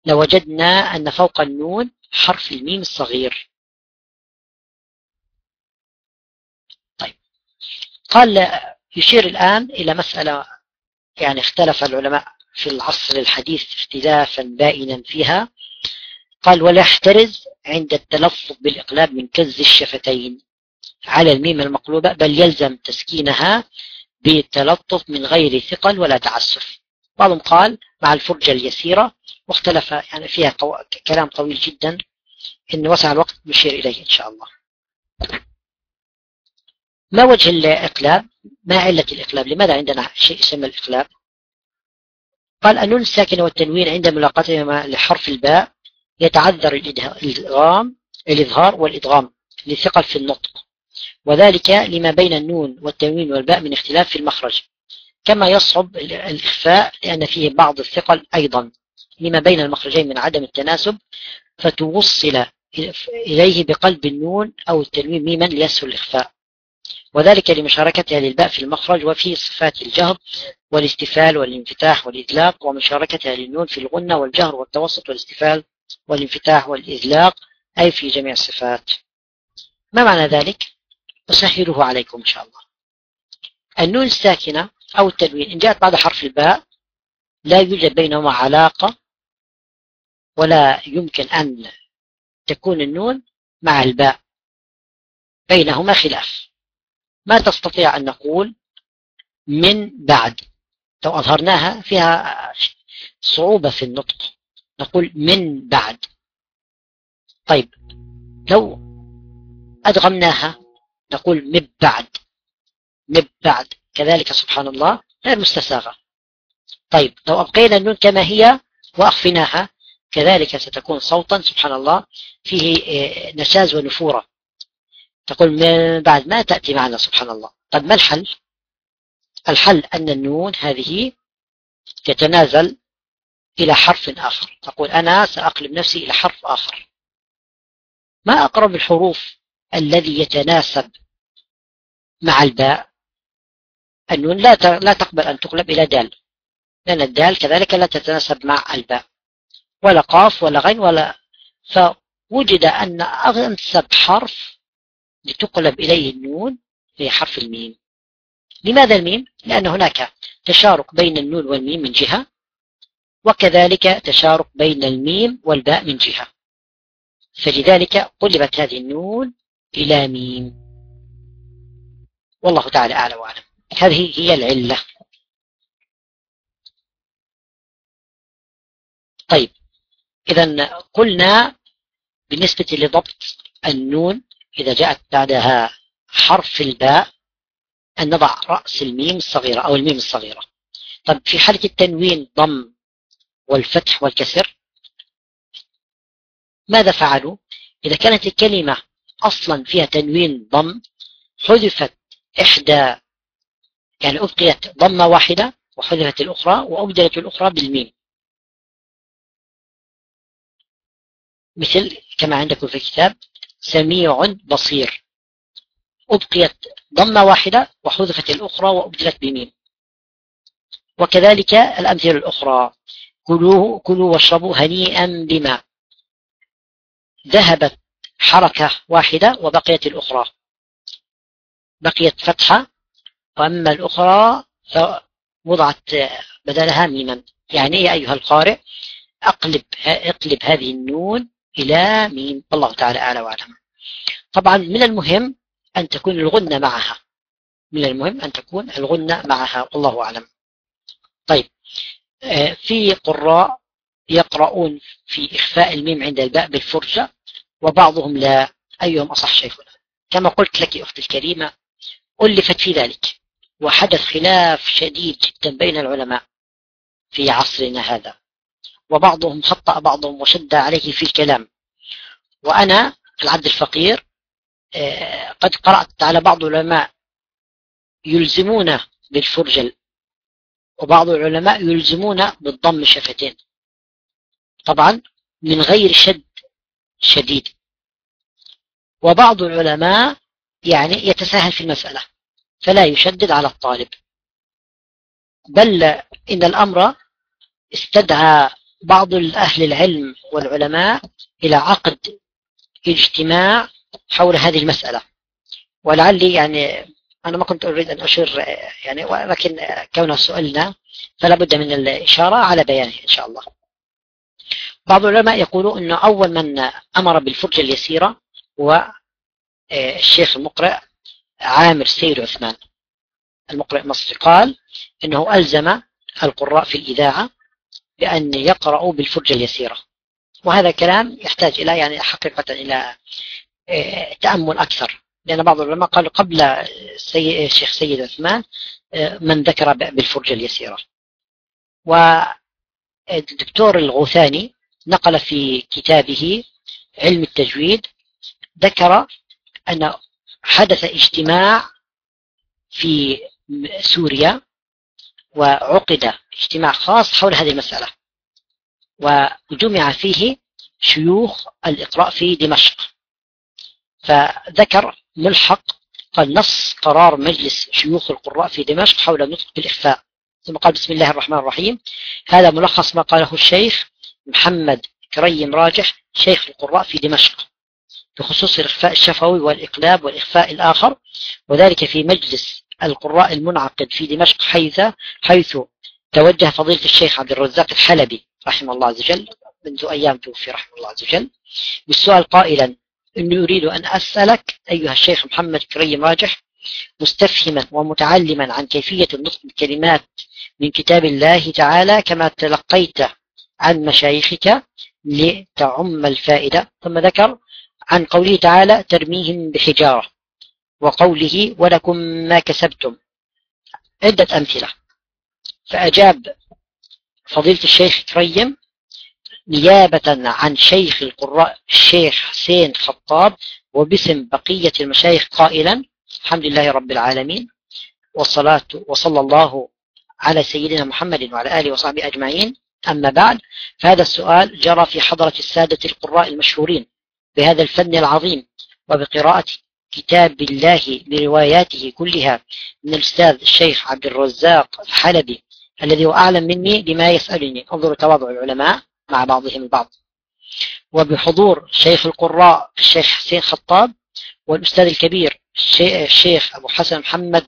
لوجدنا أن فوق النون حرف الميم الصغير. قال يشير الآن إلى مسألة يعني اختلف العلماء في العصر الحديث اختلافا بائنا فيها. قال ولا يحترز عند التلفظ بالإقلاب من كز الشفتين على الميم المقلوبة بل يلزم تسكينها بتلطف من غير ثقل ولا تعسف. بعضهم قال مع الفرجة اليسيرة. واختلف يعني فيها. كلام طويل جدا. إن وسع الوقت نشير إليه إن شاء الله. ما وجه الإقلاب ما علة الإقلاب لماذا عندنا شيء يسمى الإقلاب قال النون الساكنة والتنوين عند ملاقاتهما لحرف الباء يتعذر الإدغام الإظهار والإدغام لثقل في النطق. وذلك لما بين النون والتنوين والباء من اختلاف في المخرج. كما يصعب الإخفاء لأن فيه بعض الثقل أيضا. لما بين المخرجين من عدم التناسب فتوصل إليه بقلب النون أو التنوين ميما ليسهل الإخفاء. وذلك لمشاركتها للباء في المخرج وفي صفات الجهر والاستفال والانفتاح والإذلاق ومشاركتها للنون في الغنة والجهر والتوسط والاستفال والانفتاح والإذلاق أي في جميع الصفات. ما معنى ذلك؟ أسهله عليكم إن شاء الله. النون الساكنة أو التنوين إن جاءت بعد حرف الباء لا يوجد بينهما علاقة ولا يمكن أن تكون النون مع الباء. بينهما خلاف. ما تستطيع أن نقول من بعد. لو أظهرناها فيها صعوبة في النطق. نقول من بعد. طيب لو أدغمناها نقول من بعد. من بعد. كذلك سبحان الله غير مستساغة طيب لو أبقينا النون كما هي وأخفناها كذلك ستكون صوتا سبحان الله فيه آه، نشاز ونفورة. تقول من بعد ما تأتي معنا سبحان الله. طيب ما الحل؟ الحل أن النون هذه تتنازل إلى حرف آخر. تقول أنا سأقلب نفسي إلى حرف آخر. ما أقرب الحروف الذي يتناسب مع الباء؟ النون لا لا تقبل أن تقلب إلى دال. لأن الدال كذلك لا تتناسب مع الباء. ولا قاف ولا غين ولا فوجد أن أنسب حرف لتقلب إليه النون هي حرف الميم. لماذا الميم؟ لأن هناك تشارك بين النون والميم من جهة وكذلك تشارك بين الميم والباء من جهة. فلذلك قلبت هذه النون إلى ميم. والله تعالى أعلى وأعلم. هذه هي العلة. طيب إذا قلنا بالنسبة لضبط النون إذا جاءت بعدها حرف الباء أن نضع رأس الميم الصغيرة أو الميم الصغيرة. طب في حالة التنوين ضم والفتح والكسر ماذا فعلوا؟ إذا كانت الكلمة أصلا فيها تنوين ضم حذفت إحدى يعني أبقيت ضمة واحدة وحذفت الأخرى وأبدلت الأخرى بالميم. مثل كما عندكم في الكتاب سميع بصير. أبقيت ضمة واحدة وحذفت الأخرى وأبدلت بميم. وكذلك الأمثلة الأخرى. كلوا كلوا واشربوا هنيئا بما ذهبت حركة واحدة وبقيت الأخرى. بقيت فتحة وأما الأخرى فوضعت بدلها ميما. يعني يا أيها القارئ؟ أقلب اقلب هذه النون إلى ميم الله تعالى أعلى وأعلم. طبعا من المهم أن تكون الغنة معها. من المهم أن تكون الغنة معها والله أعلم. طيب آه، في قراء يقرؤون في إخفاء الميم عند الباء بالفرجة وبعضهم لا. أيهم أصح شيخنا؟ كما قلت لك أختي الكريمة ألفت في ذلك وحدث خلاف شديد جدا بين العلماء في عصرنا هذا. وبعضهم خطأ بعضهم وشد عليه في الكلام. وأنا العبد الفقير آه، قد قرأت على بعض العلماء يلزمون بالفرجل وبعض العلماء يلزمون بالضم الشفتين طبعا من غير شد شديد. وبعض العلماء يعني يتساهل في المسألة فلا يشدد على الطالب. بل إن الأمر استدعى بعض أهل العلم والعلماء إلى عقد اجتماع حول هذه المسألة. ولعلي يعني أنا ما كنت أريد أن أشير يعني ولكن كون سؤالنا فلا بد من الإشارة على بيانه إن شاء الله. بعض العلماء يقولون أنه أول من أمر بالفرجة اليسيرة هو آه، الشيخ المقرئ عامر سيد عثمان. المقرئ مصري قال أنه ألزم القراء في الإذاعة بأن يقرأوا بالفرجة اليسيرة. وهذا كلام يحتاج إلى يعني حقيقة إلى آه، تأمل أكثر. لأن بعض العلماء قالوا قبل الشيخ سيد عثمان آه، من ذكر بالفرجة اليسيرة. والدكتور الغوثاني نقل في كتابه علم التجويد ذكر أن حدث اجتماع في سوريا وعقد اجتماع خاص حول هذه المسألة. وجمع فيه شيوخ الإقراء في دمشق. فذكر ملحق قال نص قرار مجلس شيوخ القراء في دمشق حول النطق بالإخفاء. ثم قال بسم الله الرحمن الرحيم. هذا ملخص ما قاله الشيخ محمد كريم راجح شيخ القراء في دمشق. بخصوص الإخفاء الشفوي والإقلاب والإخفاء الآخر وذلك في مجلس القراء المنعقد في دمشق حيث حيث توجه فضيلة الشيخ عبد الرزاق الحلبي رحمه الله عز وجل منذ أيام توفي رحمه الله عز وجل بالسؤال قائلا إني أريد أن أسألك أيها الشيخ محمد كريم راجح مستفهما ومتعلما عن كيفية النطق بالكلمات من كتاب الله تعالى كما تلقيت عن مشايخك لتعم الفائدة ثم ذكر عن قوله تعالى ترميهم بحجارة. وقوله ولكم ما كسبتم. عدة أمثلة. فأجاب فضيلة الشيخ كريم نيابة عن شيخ القراء الشيخ حسين خطاب وباسم بقية المشايخ قائلا الحمد لله رب العالمين والصلاة وصلى الله على سيدنا محمد وعلى آله وصحبه أجمعين. أما بعد فهذا السؤال جرى في حضرة السادة القراء المشهورين بهذا الفن العظيم وبقراءة كتاب الله برواياته كلها من الأستاذ الشيخ عبد الرزاق الحلبي الذي هو أعلم مني بما يسألني. انظروا تواضع العلماء مع بعضهم البعض. وبحضور شيخ القراء الشيخ حسين خطاب والأستاذ الكبير الشيخ أبو حسن محمد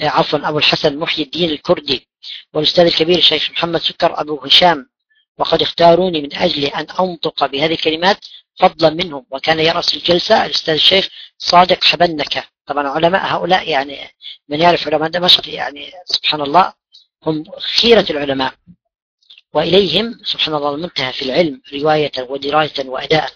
عفوا أبو الحسن محي الدين الكردي والأستاذ الكبير الشيخ محمد سكر أبو هشام. وقد اختاروني من أجل أن أنطق بهذه الكلمات فضلا منهم وكان يرأس الجلسة الأستاذ الشيخ صادق حبنكة طبعا علماء هؤلاء يعني من يعرف علماء دمشق يعني سبحان الله هم خيرة العلماء. وإليهم سبحان الله المنتهى في العلم رواية ودراية وأداء.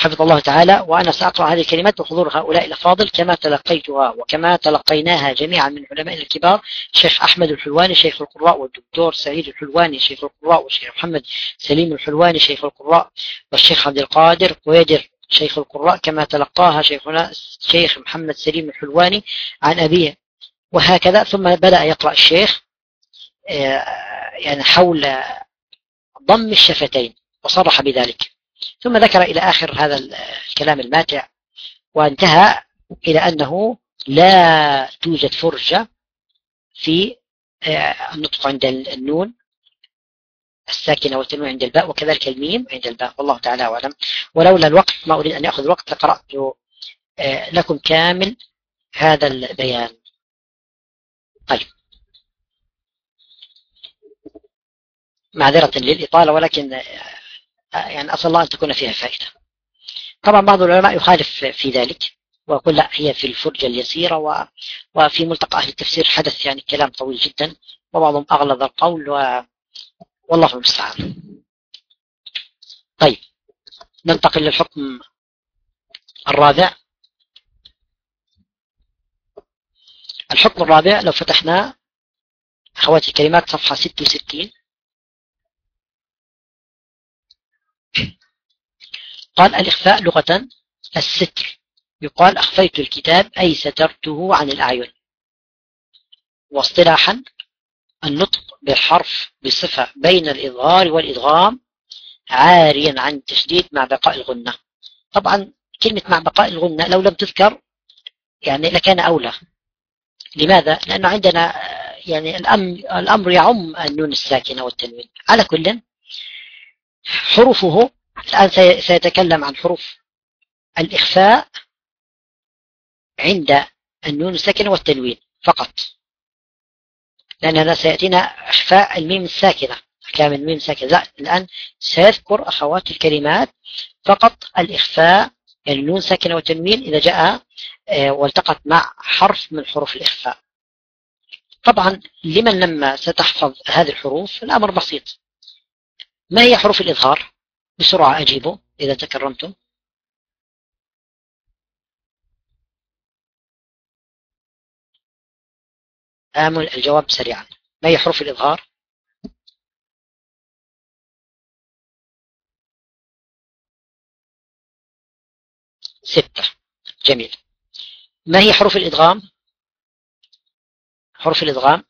حفظ الله تعالى وأنا سأقرأ هذه الكلمات بحضور هؤلاء الأفاضل كما تلقيتها وكما تلقيناها جميعا من علماء الكبار شيخ أحمد الحلواني شيخ القراء والدكتور سعيد الحلواني شيخ القراء والشيخ محمد سليم الحلواني شيخ القراء والشيخ عبد القادر قويدر شيخ القراء كما تلقاها شيخنا الشيخ محمد سليم الحلواني عن أبيه. وهكذا ثم بدأ يقرأ الشيخ آه، يعني حول ضم الشفتين وصرح بذلك. ثم ذكر إلى آخر هذا الكلام الماتع وانتهى إلى أنه لا توجد فرجة في آه، النطق عند النون الساكنة والتنوين عند الباء وكذلك الميم عند الباء. والله تعالى أعلم. ولولا الوقت ما أريد أن يأخذ الوقت لقرأت آه، لكم كامل هذا البيان. طيب. معذرة للإطالة ولكن يعني أسأل الله أن تكون فيها فائدة. طبعا بعض العلماء يخالف في ذلك ويقول لا هي في الفرجة اليسيرة. وفي ملتقى أهل التفسير حدث يعني كلام طويل جدا وبعضهم أغلظ القول و... والله المستعان. طيب ننتقل للحكم الرابع. الحكم الرابع لو فتحنا أخواتي الكلمات صفحة 66 قال الإخفاء لغة الستر. يقال أخفيت الكتاب أي سترته عن الأعين. واصطلاحا النطق بالحرف بصفة بين الإظهار والإدغام عاريا عن التشديد مع بقاء الغنة. طبعا كلمة مع بقاء الغنة لو لم تذكر يعني لكان أولى. لماذا؟ لأنه عندنا يعني الأمر يعم النون الساكنة والتنوين. على كل حروفه الآن سيتكلم عن حروف الإخفاء عند النون الساكنة والتنوين فقط. لأننا سيأتينا إخفاء الميم الساكنة أحكام الميم الساكنة. لا الآن سيذكر أخوات الكلمات فقط الإخفاء يعني النون ساكنة والتنوين إذا جاء آه، والتقت مع حرف من حروف الإخفاء. طبعا لمن لما ستحفظ هذه الحروف؟ الأمر بسيط. ما هي حروف الإظهار؟ بسرعة أجيبه إذا تكرمتم. آمل الجواب سريعا. ما هي حروف الإظهار؟ ستة. جميل. ما هي حروف الإدغام؟ حروف الإدغام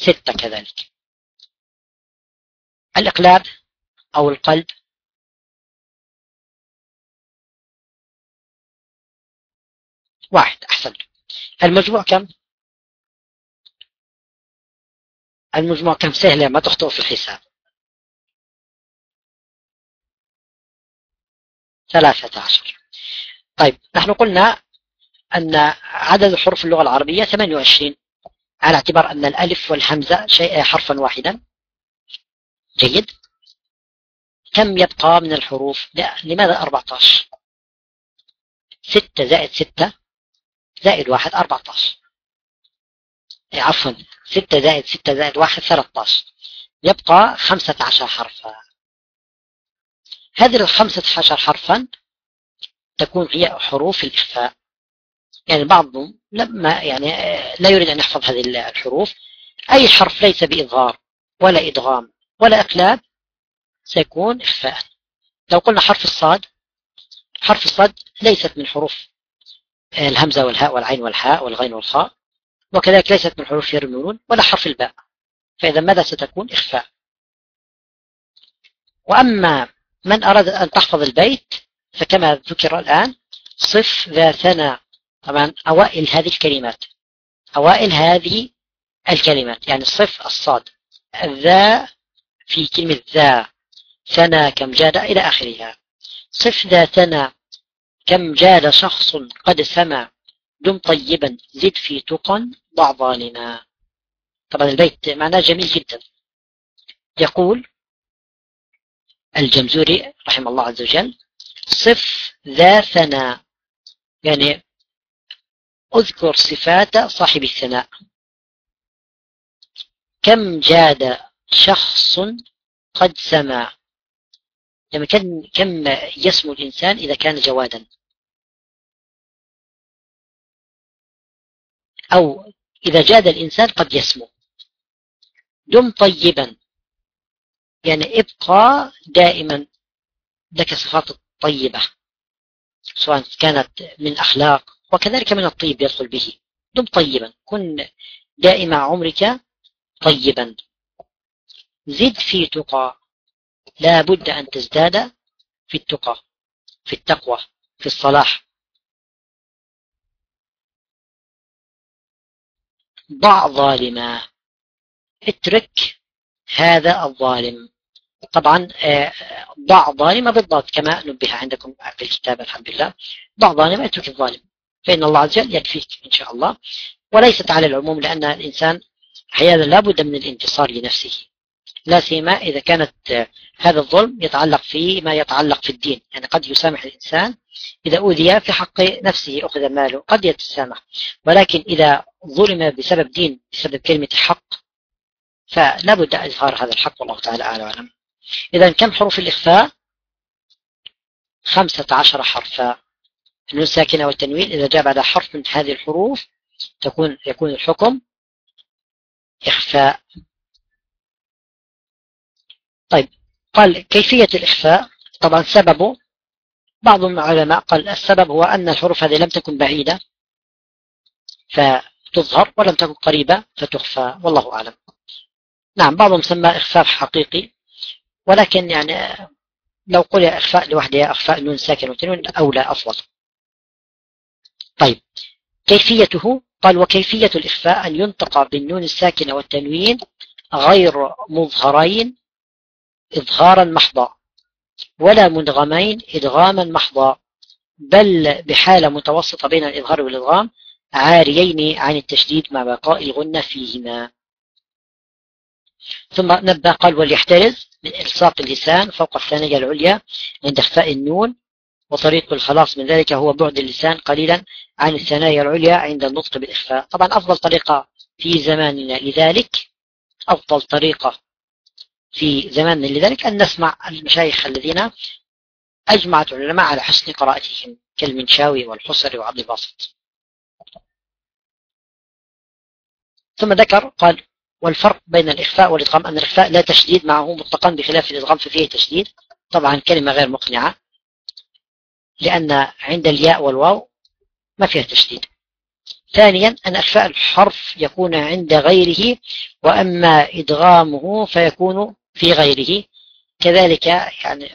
ستة كذلك. الإقلاب أو القلب واحد أحسنت المجموع كم؟ المجموع كم؟ سهلة ما تخطئ في الحساب. ثلاثة عشر. طيب نحن قلنا أن عدد حروف اللغة العربية 28 على اعتبار أن الألف والحمزة شيء حرفا واحدا. جيد. كم يبقى من الحروف؟ لا لماذا 14 ستة زائد ستة زائد واحد 14 إيه، عفوا. ستة زائد ستة زائد واحد 13 يبقى خمسة عشر حرفا. هذه الخمسة عشر حرفا تكون هي حروف الإخفاء. يعني بعضهم لما يعني لا يريد أن يحفظ هذه الحروف. أي حرف ليس بإظهار ولا إدغام ولا إقلاب سيكون إخفاء. لو قلنا حرف الصاد حرف الصاد ليست من حروف الهمزة والهاء والعين والحاء والغين والخاء وكذلك ليست من حروف يرمون ولا حرف الباء. فإذا ماذا ستكون؟ إخفاء. وأما من أراد أن تحفظ البيت فكما ذكر الآن صف ذا ثنى طبعا أوائل هذه الكلمات. أوائل هذه الكلمات يعني الصف الصاد. الذا في كلمة ذا. ثنى كم جاد إلى آخرها. صف ذا ثنى كم جاد شخص قد سمع دم طيبا زد في تقى ضع ظالما طبعا البيت معناه جميل جدا. يقول الجمزوري رحمه الله عز وجل صف ذا ثناء يعني أذكر صفات صاحب الثناء. كم جاد شخص قد سمع؟ يعني كم كم يسمو الإنسان إذا كان جوادا؟ أو إذا جاد الإنسان قد يسمو. دم طيبا. يعني ابقى دائما. لك صفات طيبة. سواء كانت من أخلاق وكذلك من الطيب يدخل به. دم طيبا. كن دائما عمرك طيبا. زد في تقى. لا بد أن تزداد في التقى في التقوى في الصلاح. ضع ظالما. اترك هذا الظالم. طبعا آه، ضع ظالم بالضبط كما نبه عندكم في الكتاب الحمد لله. ضع ظالم اترك الظالم. فإن الله عز وجل يكفيك إن شاء الله. وليست على العموم لأن الإنسان أحيانا لابد من الانتصار لنفسه. لا سيما إذا كانت هذا الظلم يتعلق في ما يتعلق في الدين. يعني قد يسامح الإنسان إذا أوذي في حق نفسه أخذ ماله قد يتسامح. ولكن إذا ظلم بسبب دين بسبب كلمة حق فلا بد أن إظهار هذا الحق والله تعالى أعلم وأعلم. إذا كم حروف الإخفاء؟ خمسة عشر حرفا. النون الساكنة والتنوين إذا جاء بعد حرف من هذه الحروف تكون يكون الحكم إخفاء. طيب قال كيفية الإخفاء؟ طبعا سببه بعض العلماء قال السبب هو أن الحروف هذه لم تكن بعيدة فتظهر ولم تكن قريبة فتخفى والله أعلم. نعم بعضهم سمى إخفاء حقيقي ولكن يعني لو قل إخفاء لوحدها إخفاء نون ساكن وتنون أولى أفضل. طيب. كيفيته؟ قال وكيفية الإخفاء أن ينطق بالنون الساكنة والتنوين غير مظهرين إظهارا محضا ولا مدغمين إدغاما محضا بل بحالة متوسطة بين الإظهار والإدغام عاريين عن التشديد مع بقاء الغنة فيهما. ثم نبه قال وليحترز من إلصاق اللسان فوق الثانية العليا عند إخفاء النون وطريق الخلاص من ذلك هو بعد اللسان قليلا عن الثنايا العليا عند النطق بالإخفاء. طبعا أفضل طريقة في زماننا لذلك أفضل طريقة في زماننا لذلك أن نسمع المشايخ الذين أجمعت العلماء على حسن قراءتهم كالمنشاوي والحصري وعبد الباسط. ثم ذكر قال والفرق بين الإخفاء والإدغام أن الإخفاء لا تشديد معه مطلقا بخلاف الإدغام ففيه تشديد. طبعا كلمة غير مقنعة. لأن عند الياء والواو ما فيها تشديد. ثانيا أن إخفاء الحرف يكون عند غيره وأما إدغامه فيكون في غيره. كذلك يعني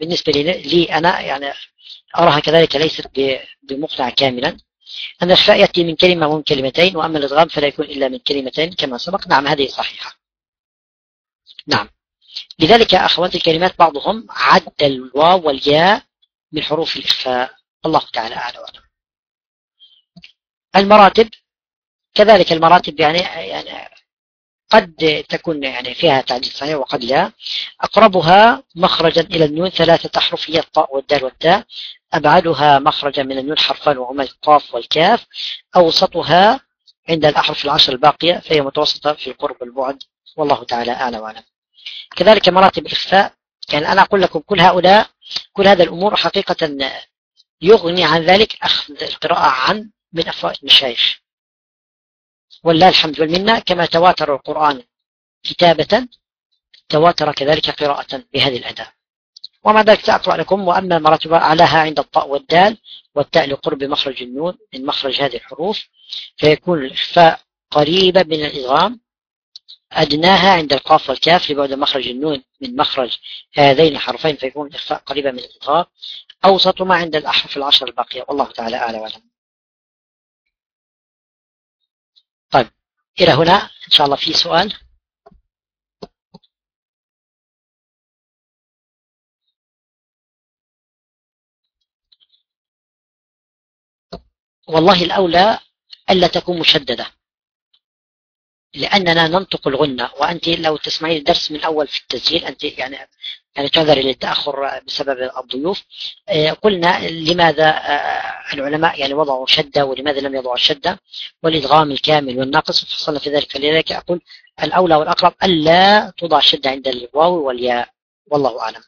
بالنسبة لي أنا يعني أراها كذلك ليست بمقنع كاملا. أن الإخفاء يأتي من كلمة ومن كلمتين وأما الإدغام فلا يكون إلا من كلمتين كما سبق. نعم هذه صحيحة. نعم. لذلك أخوات الكلمات بعضهم عد الواو والياء من حروف الإخفاء. الله تعالى أعلى وأعلم المراتب كذلك المراتب يعني يعني قد تكون يعني فيها تعديل صحيح وقد لا. أقربها مخرجا إلى النون ثلاثة أحرف هي الطاء والدال والتاء أبعدها مخرجا من النون حرفان وهما القاف والكاف. أوسطها عند الأحرف العشر الباقية فهي متوسطة في القرب والبعد. والله تعالى أعلى وأعلم. كذلك مراتب الإخفاء. يعني أنا أقول لكم كل هؤلاء كل هذا الأمور حقيقة يغني عن ذلك أخذ القراءة عن من أفواه المشايخ. ولله الحمد والمنة كما تواتر القرآن كتابة تواتر كذلك قراءة بهذه الأداة. ومع ذلك سأقرأ لكم وأما مراتب أعلاها عند الطاء والدال والتاء لقرب مخرج النون من مخرج هذه الحروف فيكون الإخفاء قريبا من الإدغام. أدناها عند القاف والكاف لبعد مخرج النون من مخرج هذين الحرفين فيكون الإخفاء قريبا من الإدغام أوسط ما عند الأحرف العشر الباقية. والله تعالى أعلى وأعلم طيب إلى هنا. إن شاء الله في سؤال. والله الأولى ألا تكون مشددة. لأننا ننطق الغنة. وأنت لو تسمعين الدرس من أول في التسجيل أنت يعني يعني تعذري للتأخر بسبب الضيوف. آه، قلنا لماذا آه، العلماء يعني وضعوا شدة ولماذا لم يضعوا الشدة والإدغام الكامل والناقص فصلنا في ذلك. فلذلك أقول الأولى والأقرب ألا توضع الشدة عند الواو والياء. والله أعلم.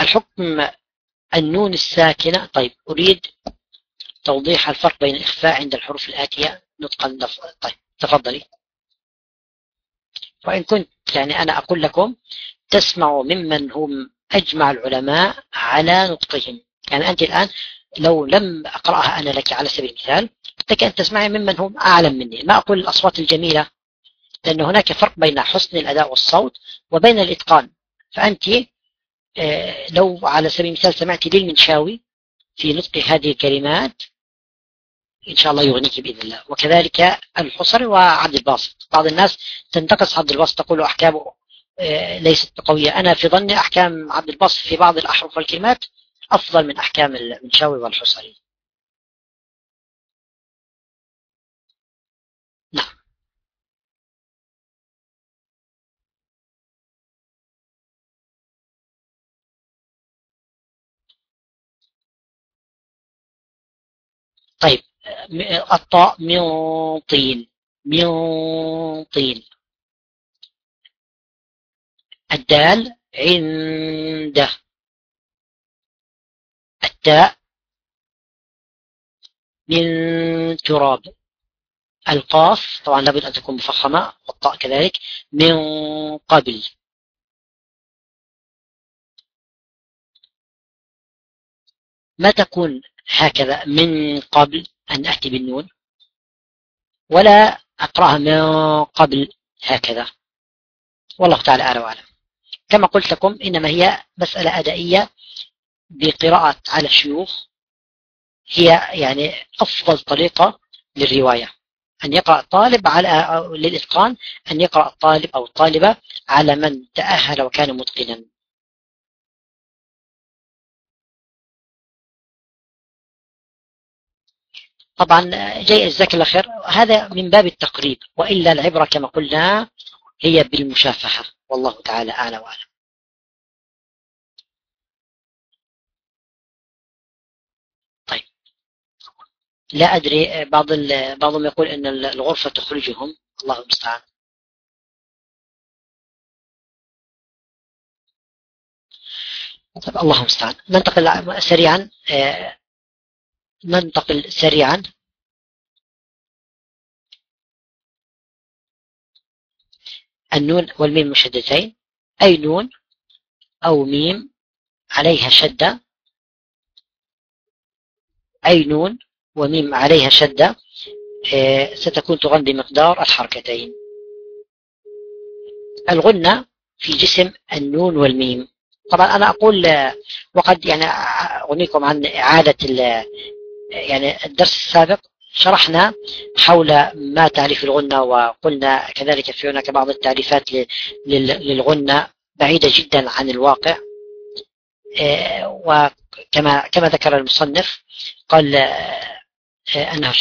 الحكم النون الساكنة. طيب أريد توضيح الفرق بين الإخفاء عند الحروف الآتية. نطقا طيب تفضلي. وإن كنت يعني أنا أقول لكم تسمعوا ممن هم أجمع العلماء على نطقهم. يعني أنت الآن لو لم أقرأها أنا لك على سبيل المثال لك أن تسمعي ممن هم أعلم مني. ما أقول الأصوات الجميلة؟ لأن هناك فرق بين حسن الأداء والصوت وبين الإتقان. فأنت آه، لو على سبيل المثال سمعت للمنشاوي في نطق هذه الكلمات إن شاء الله يغنيك بإذن الله. وكذلك الحصري وعبد الباسط. بعض الناس تنتقص عبد الباسط تقول أحكامه آه، ليست قوية. أنا في ظني أحكام عبد الباسط في بعض الأحرف والكلمات أفضل من أحكام المنشاوي والحصري. نعم. طيب. الطاء من طين من طين. الدال عنده. التاء من تراب. القاف طبعا لابد أن تكون مفخمة والطاء كذلك من قبل. ما تكون هكذا من قبل؟ أن أتي بالنون ولا أقرأها من قبل هكذا. والله تعالى أعلى وأعلم. كما قلت لكم إنما هي مسألة أدائية بقراءة على الشيوخ. هي يعني أفضل طريقة للرواية. أن يقرأ الطالب على للإتقان أن يقرأ الطالب أو الطالبة على من تأهل وكان متقنا. طبعا جاي جزاك الله خير. هذا من باب التقريب وإلا العبرة كما قلنا هي بالمشافهة. والله تعالى أعلى وأعلم. طيب. لا أدري بعض بعضهم يقول أن الغرفة تخرجهم. الله المستعان. طيب الله المستعان. ننتقل سريعا. آه، ننتقل سريعا. النون والميم مشدتين. أي نون أو ميم عليها شدة. أي نون وميم عليها شدة. آه، ستكون تغني مقدار الحركتين. الغنة في جسم النون والميم. طبعا أنا أقول آه، وقد يعني أغنيكم عن إعادة يعني الدرس السابق شرحنا حول ما تعريف الغنة وقلنا كذلك في هناك بعض التعريفات للغنة بعيدة جدا عن الواقع. آه، وكما كما ذكر المصنف قال آه، أنه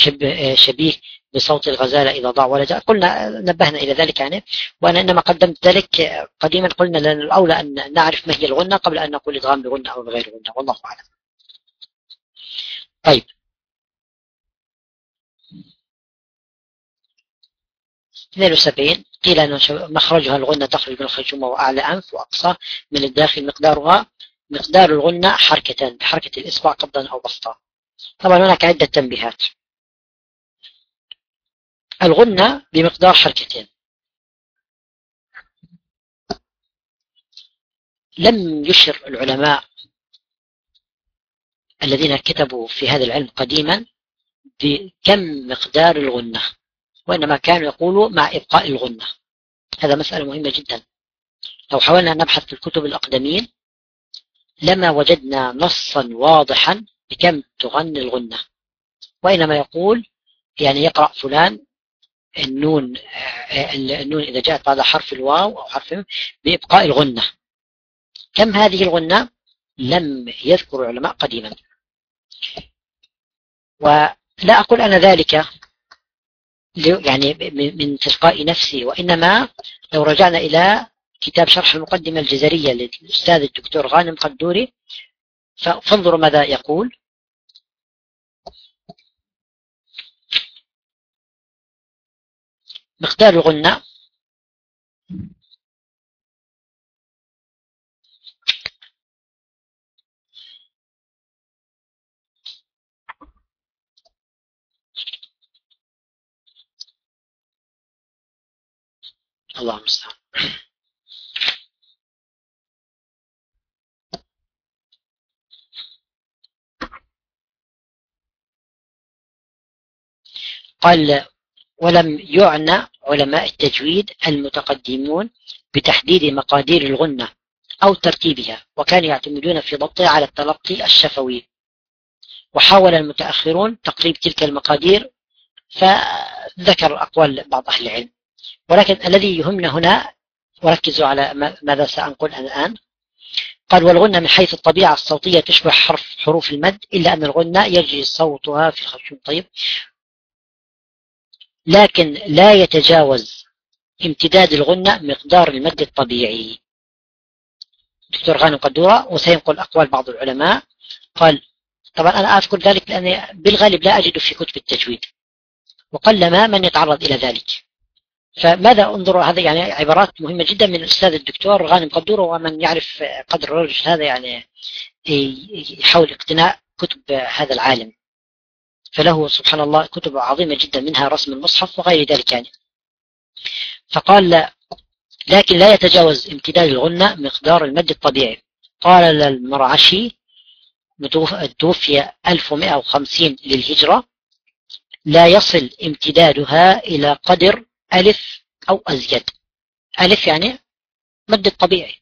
شبيه بصوت الغزالة إذا ضاع ولد قلنا نبهنا إلى ذلك يعني. وأنا إنما قدمت ذلك قديما قلنا لأن الأولى أن نعرف ما هي الغنة قبل أن نقول إدغام بغنة أو بغير غنة. والله أعلم. طيب. 72 قيل أن مخرجها الغنة تخرج من الخيشومة وأعلى أنف وأقصى من الداخل مقدارها مقدار الغنة حركتان بحركة الإصبع قبضا أو بسطا. طبعا هناك عدة تنبيهات. الغنة بمقدار حركتين. لم يشر العلماء الذين كتبوا في هذا العلم قديما بكم مقدار الغنة. وإنما كانوا يقولوا مع إبقاء الغنة. هذا مسألة مهمة جدا. لو حاولنا أن نبحث في الكتب الأقدمين لما وجدنا نصا واضحا بكم تغني الغنة. وإنما يقول يعني يقرأ فلان النون النون إذا جاءت بعد حرف الواو أو حرف بإبقاء الغنة. كم هذه الغنة؟ لم يذكر العلماء قديما. ولا أقول أنا ذلك يعني من تلقاء نفسي. وإنما لو رجعنا إلى كتاب شرح المقدمة الجزرية للأستاذ الدكتور غانم قدوري فانظروا ماذا يقول. مقدار الغنة. الله المستعان. قال ولم يعنى علماء التجويد المتقدمون بتحديد مقادير الغنة أو ترتيبها وكانوا يعتمدون في ضبطها على التلقي الشفوي. وحاول المتأخرون تقريب تلك المقادير فذكر أقوال بعض أهل العلم. ولكن الذي يهمنا هنا وركزوا على ماذا سأنقل الآن. قال والغنة من حيث الطبيعة الصوتية تشبه حرف حروف المد إلا أن الغنة يجري صوتها في الخشوم طيب. لكن لا يتجاوز امتداد الغنة مقدار المد الطبيعي. دكتور غانم قدورة وسينقل أقوال بعض العلماء. قال طبعا أنا أذكر ذلك لأني بالغالب لا أجد في كتب التجويد وقلما من يتعرض إلى ذلك. فماذا انظروا هذا يعني عبارات مهمة جدا من الأستاذ الدكتور غانم قدورة ومن يعرف قدر الرجل هذا يعني يحاول اقتناء كتب هذا العالم. فله سبحان الله كتب عظيمة جدا منها رسم المصحف وغير ذلك يعني. فقال لا لكن لا يتجاوز امتداد الغنة مقدار المد الطبيعي. قال المرعشي توفي 1150 للهجرة لا يصل امتدادها إلى قدر ألف أو أزيد. ألف يعني مد الطبيعي.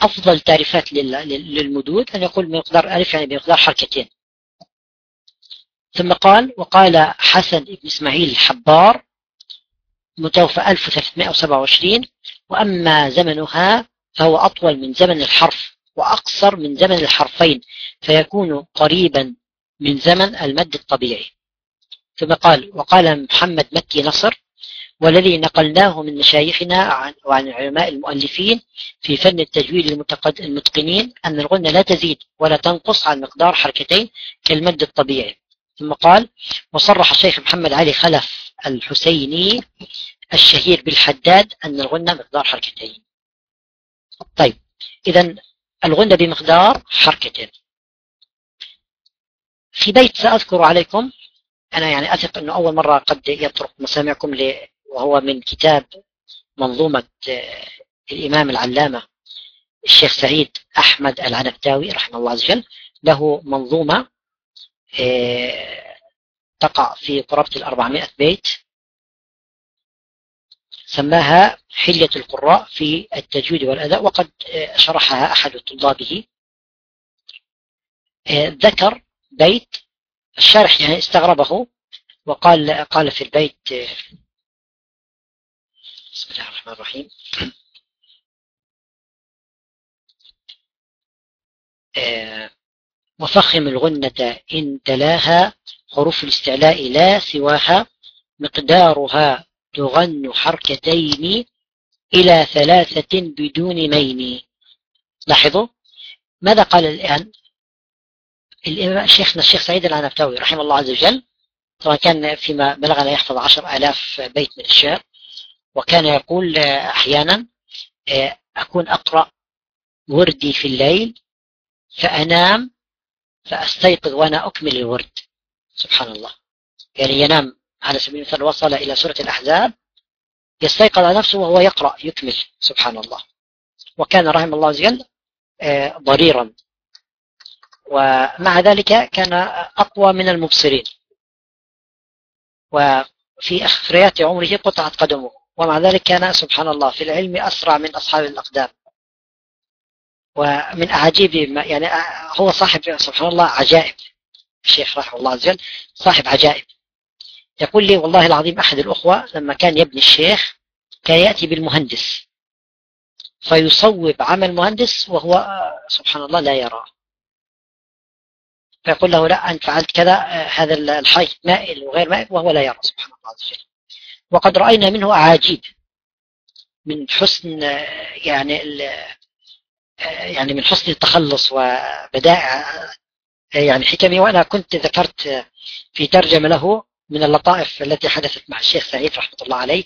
أفضل تعريفات للمدود أن يقول مقدار ألف يعني بمقدار حركتين. ثم قال وقال حسن بن إسماعيل الحبار متوفى 1327 وأما زمنها فهو أطول من زمن الحرف وأقصر من زمن الحرفين فيكون قريبا من زمن المد الطبيعي. ثم قال وقال محمد مكي نصر والذي نقلناه من مشايخنا وعن العلماء المؤلفين في فن التجويد المتقنين أن الغنة لا تزيد ولا تنقص عن مقدار حركتين كالمد الطبيعي. ثم قال وصرح الشيخ محمد علي خلف الحسيني الشهير بالحداد أن الغنة مقدار حركتين. طيب إذا الغنة بمقدار حركتين. في بيت سأذكر عليكم أنا يعني أثق أنه أول مرة قد يطرق مسامعكم وهو من كتاب منظومة الإمام العلامة الشيخ سعيد أحمد العنبتاوي رحمه الله عز وجل. له منظومة تقع في قرابة الأربعمائة بيت سماها حلية القراء في التجويد والأداء وقد شرحها أحد طلابه. ذكر بيت الشرح يعني استغربه وقال قال في البيت الرحمن الرحيم. وفخم الغنة إن تلاها حروف الاستعلاء لا سواها مقدارها تغن حركتين إلى ثلاثة بدون مين لاحظوا؟ ماذا قال الآن؟ شيخنا الشيخ سعيد العنفتاوي رحمه الله عز وجل طبعا كان فيما بلغنا يحفظ عشر آلاف بيت من الشعر. وكان يقول أحيانا أكون أقرأ وردي في الليل فأنام فأستيقظ وأنا أكمل الورد. سبحان الله. يعني ينام على سبيل المثال وصل إلى سورة الأحزاب يستيقظ نفسه وهو يقرأ يكمل. سبحان الله. وكان رحمه الله عز وجل ضريرا. ومع ذلك كان أقوى من المبصرين. وفي أخريات عمره قطعت قدمه. ومع ذلك كان سبحان الله في العلم أسرع من أصحاب الأقدام. ومن أعاجيب يعني هو صاحب سبحان الله عجائب. الشيخ رحمه الله عز وجل صاحب عجائب. يقول لي والله العظيم أحد الأخوة لما كان يبني الشيخ كان يأتي بالمهندس. فيصوب عمل مهندس وهو سبحان الله لا يراه. فيقول له لا أنت فعلت كذا هذا الحي مائل وغير مائل وهو لا يرى سبحان الله عز وجل. وقد رأينا منه أعاجيب من حسن يعني يعني من حسن التخلص وبدائع يعني حكمي وأنا كنت ذكرت في ترجمة له من اللطائف التي حدثت مع الشيخ سعيد رحمة الله عليه.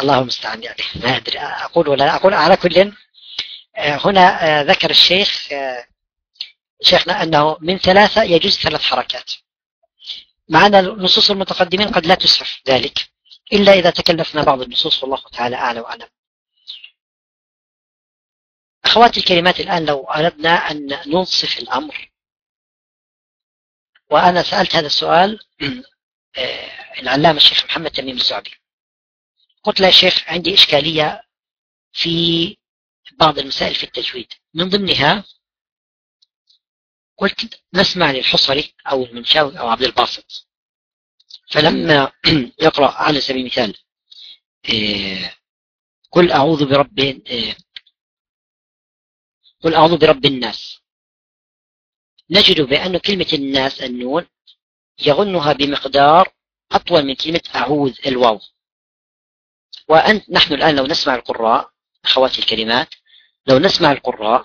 الله المستعان يعني. ما أدري أقول ولا أقول. على كل هنا ذكر الشيخ شيخنا أنه من ثلاثة يجوز ثلاث حركات. معنا نصوص المتقدمين قد لا تسعف ذلك إلا إذا تكلفنا بعض النصوص والله تعالى أعلى وأعلم. أخواتي الكلمات الآن لو أردنا أن ننصف الأمر وأنا سألت هذا السؤال العلامة الشيخ محمد تميم الزعبي. قلت له يا شيخ عندي إشكالية في بعض المسائل في التجويد. من ضمنها قلت نسمع للحصري أو المنشاوي أو عبد الباسط. فلما يقرأ على سبيل المثال قل أعوذ برب قل أعوذ برب الناس. نجد بأن كلمة الناس النون يغنها بمقدار أطول من كلمة أعوذ الواو. وأنت نحن الآن لو نسمع القراء أخواتي الكلمات لو نسمع القراء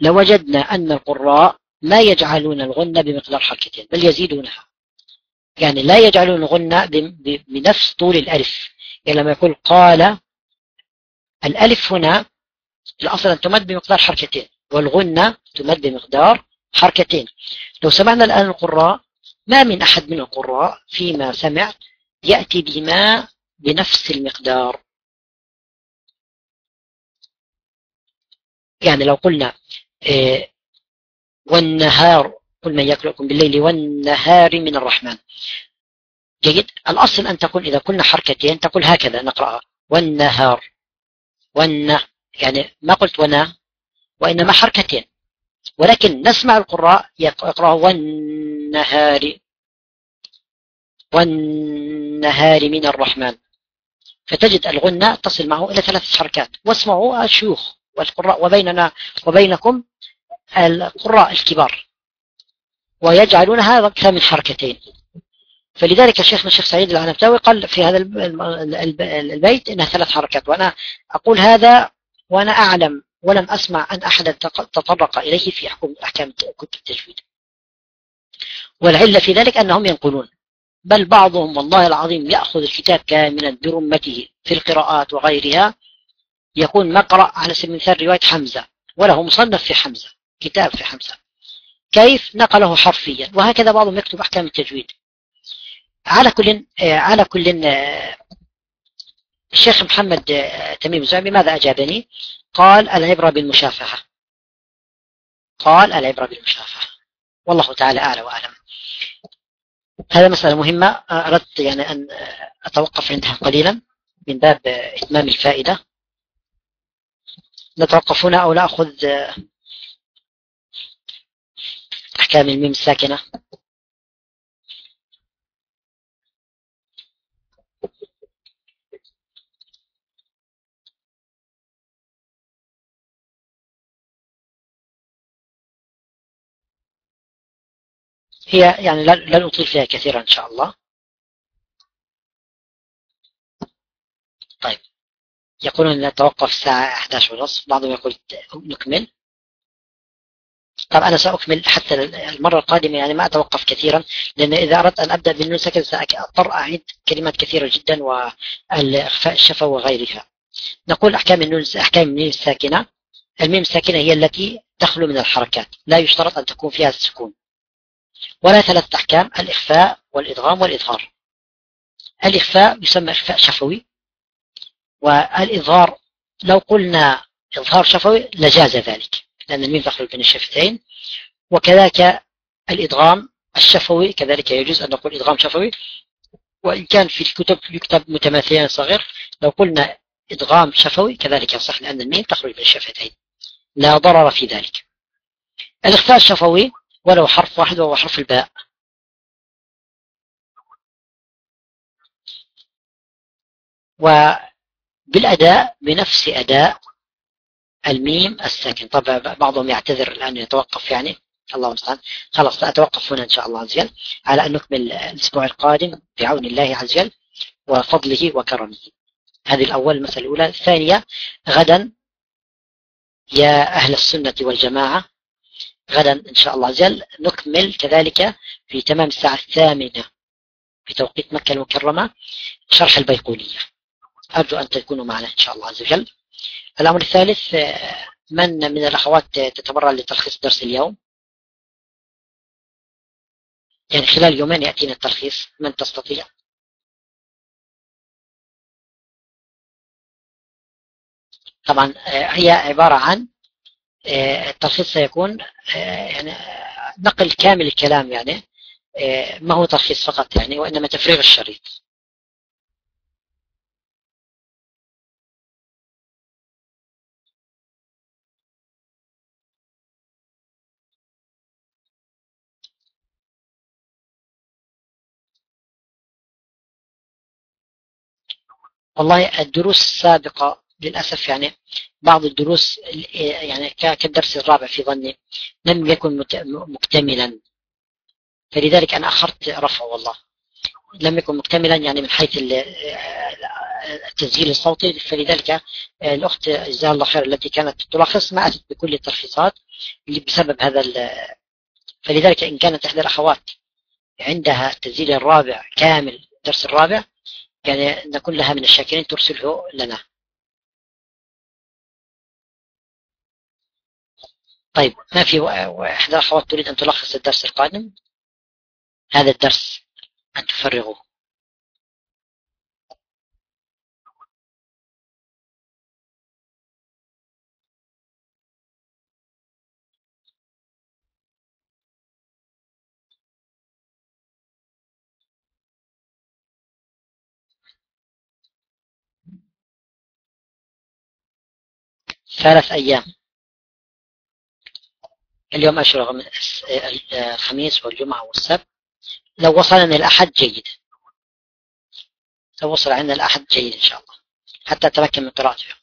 لوجدنا أن القراء ما يجعلون الغنة بمقدار حركتين بل يزيدونها. يعني لا يجعلون الغنة بنفس طول الألف. يعني لما يقول قال الألف هنا الأصل أن تمد بمقدار حركتين والغنة تمد بمقدار حركتين. لو سمعنا الآن القراء ما من أحد من القراء فيما سمع يأتي بما بنفس المقدار. يعني لو قلنا إيه والنهار قل من يقرأكم بالليل والنهار من الرحمن. جيد؟ الأصل أن تكون إذا قلنا حركتين تقول هكذا نقرأ والنهار. والن يعني ما قلت ونا وإنما حركتين. ولكن نسمع القراء يقرأ والنهار. والنهار من الرحمن. فتجد الغنة تصل معه إلى ثلاث حركات. واسمعوا الشيوخ والقراء وبيننا وبينكم القراء الكبار ويجعلونها أكثر من حركتين. فلذلك شيخنا الشيخ سعيد العنبتاوي قال في هذا البيت إنها ثلاث حركات وأنا أقول هذا وأنا أعلم ولم أسمع أن احدا تطرق إليه في احكام كتب التجويد. والعلة في ذلك أنهم ينقلون. بل بعضهم والله العظيم يأخذ الكتاب كاملا برمته في القراءات وغيرها يكون مقرأ على سبيل المثال رواية حمزة وله مصنف في حمزة. كتاب في حمزة. كيف نقله حرفيا؟ وهكذا بعضهم يكتب أحكام التجويد. على كل على كل الشيخ محمد تميم الزعبي ماذا أجابني؟ قال العبرة بالمشافهة. قال العبرة بالمشافهة. والله تعالى أعلى وأعلم. هذا مسألة مهمة. أردت يعني أن أتوقف عندها قليلا من باب إتمام الفائدة. نتوقف هنا أو نأخذ أحكام الميم الساكنة هي يعني لن أطيل فيها كثيرا إن شاء الله. طيب. يقولون نتوقف الساعة 11 ونصف. بعضهم يقول نكمل. طب أنا سأكمل حتى المرة القادمة يعني ما أتوقف كثيرا لأن إذا أردت أن أبدأ بالنون ساكن سأضطر أعيد كلمات كثيرة جدا والإخفاء الشفة وغيرها. نقول أحكام النون أحكام الميم الساكنة. الميم الساكنة هي التي تخلو من الحركات لا يشترط أن تكون فيها السكون ولا ثلاثة أحكام الإخفاء والإدغام والإظهار. الإخفاء يسمى إخفاء شفوي والإظهار لو قلنا إظهار شفوي لجاز ذلك. لأن الميم تخرج بين الشفتين وكذلك الإدغام الشفوي كذلك يجوز أن نقول إدغام شفوي. وإن كان في الكتب يكتب متماثلين صغير لو قلنا إدغام شفوي كذلك يصح لأن الميم تخرج بين الشفتين. لا ضرر في ذلك. الإخفاء الشفوي ولو حرف واحد وهو حرف الباء. وبالأداء بنفس أداء الميم الساكن. طبعا بعضهم يعتذر الآن يتوقف يعني. الله المستعان خلاص سأتوقف هنا إن شاء الله عز وجل على أن نكمل الأسبوع القادم بعون الله عز وجل وفضله وكرمه. هذه الأول المسألة الأولى. الثانية غدا يا أهل السنة والجماعة غدا إن شاء الله عز وجل نكمل كذلك في تمام الساعة الثامنة في توقيت مكة المكرمة شرح البيقونية. أرجو أن تكونوا معنا إن شاء الله عز وجل. الأمر الثالث من من الأخوات تتبرع لتلخيص درس اليوم؟ يعني خلال يومين يأتينا التلخيص من تستطيع؟ طبعا هي عبارة عن التلخيص سيكون يعني نقل كامل الكلام يعني ما هو تلخيص فقط يعني وإنما تفريغ الشريط. والله الدروس السابقة للأسف يعني بعض الدروس يعني كالدرس الرابع في ظني لم يكن مكتملا. فلذلك أنا أخرت رفعه والله. لم يكن مكتملا يعني من حيث التسجيل الصوتي. فلذلك الأخت جزاها الله خير التي كانت تلخص ما أتت بكل التلخيصات بسبب هذا فلذلك إن كانت إحدى الأخوات عندها التسجيل الرابع كامل الدرس الرابع يعني نكون لها من الشاكرين ترسله لنا. طيب ما في إحدى الأخوات تريد أن تلخص الدرس القادم؟ هذا الدرس أن تفرغوه. ثلاث أيام. اليوم أشرغ الخميس والجمعة والسبت. لو وصلنا الأحد جيد. لو وصل عندنا الأحد جيد إن شاء الله. حتى أتمكن من قراءته.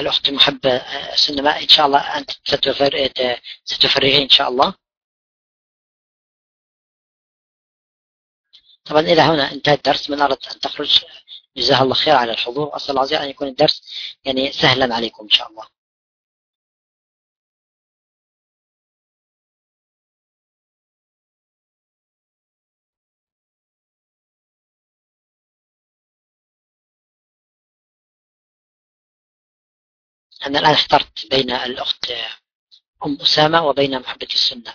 الأخت المحبة سنما إن شاء الله أنت ستفرغين إن شاء الله. طبعا إلى هنا انتهى الدرس. من أردت أن تخرج جزاها الله خير على الحضور. أسأل الله أن يكون الدرس يعني سهلا عليكم إن شاء الله. أنا الآن اخترت بين الأخت أم أسامة وبين محبة السنة.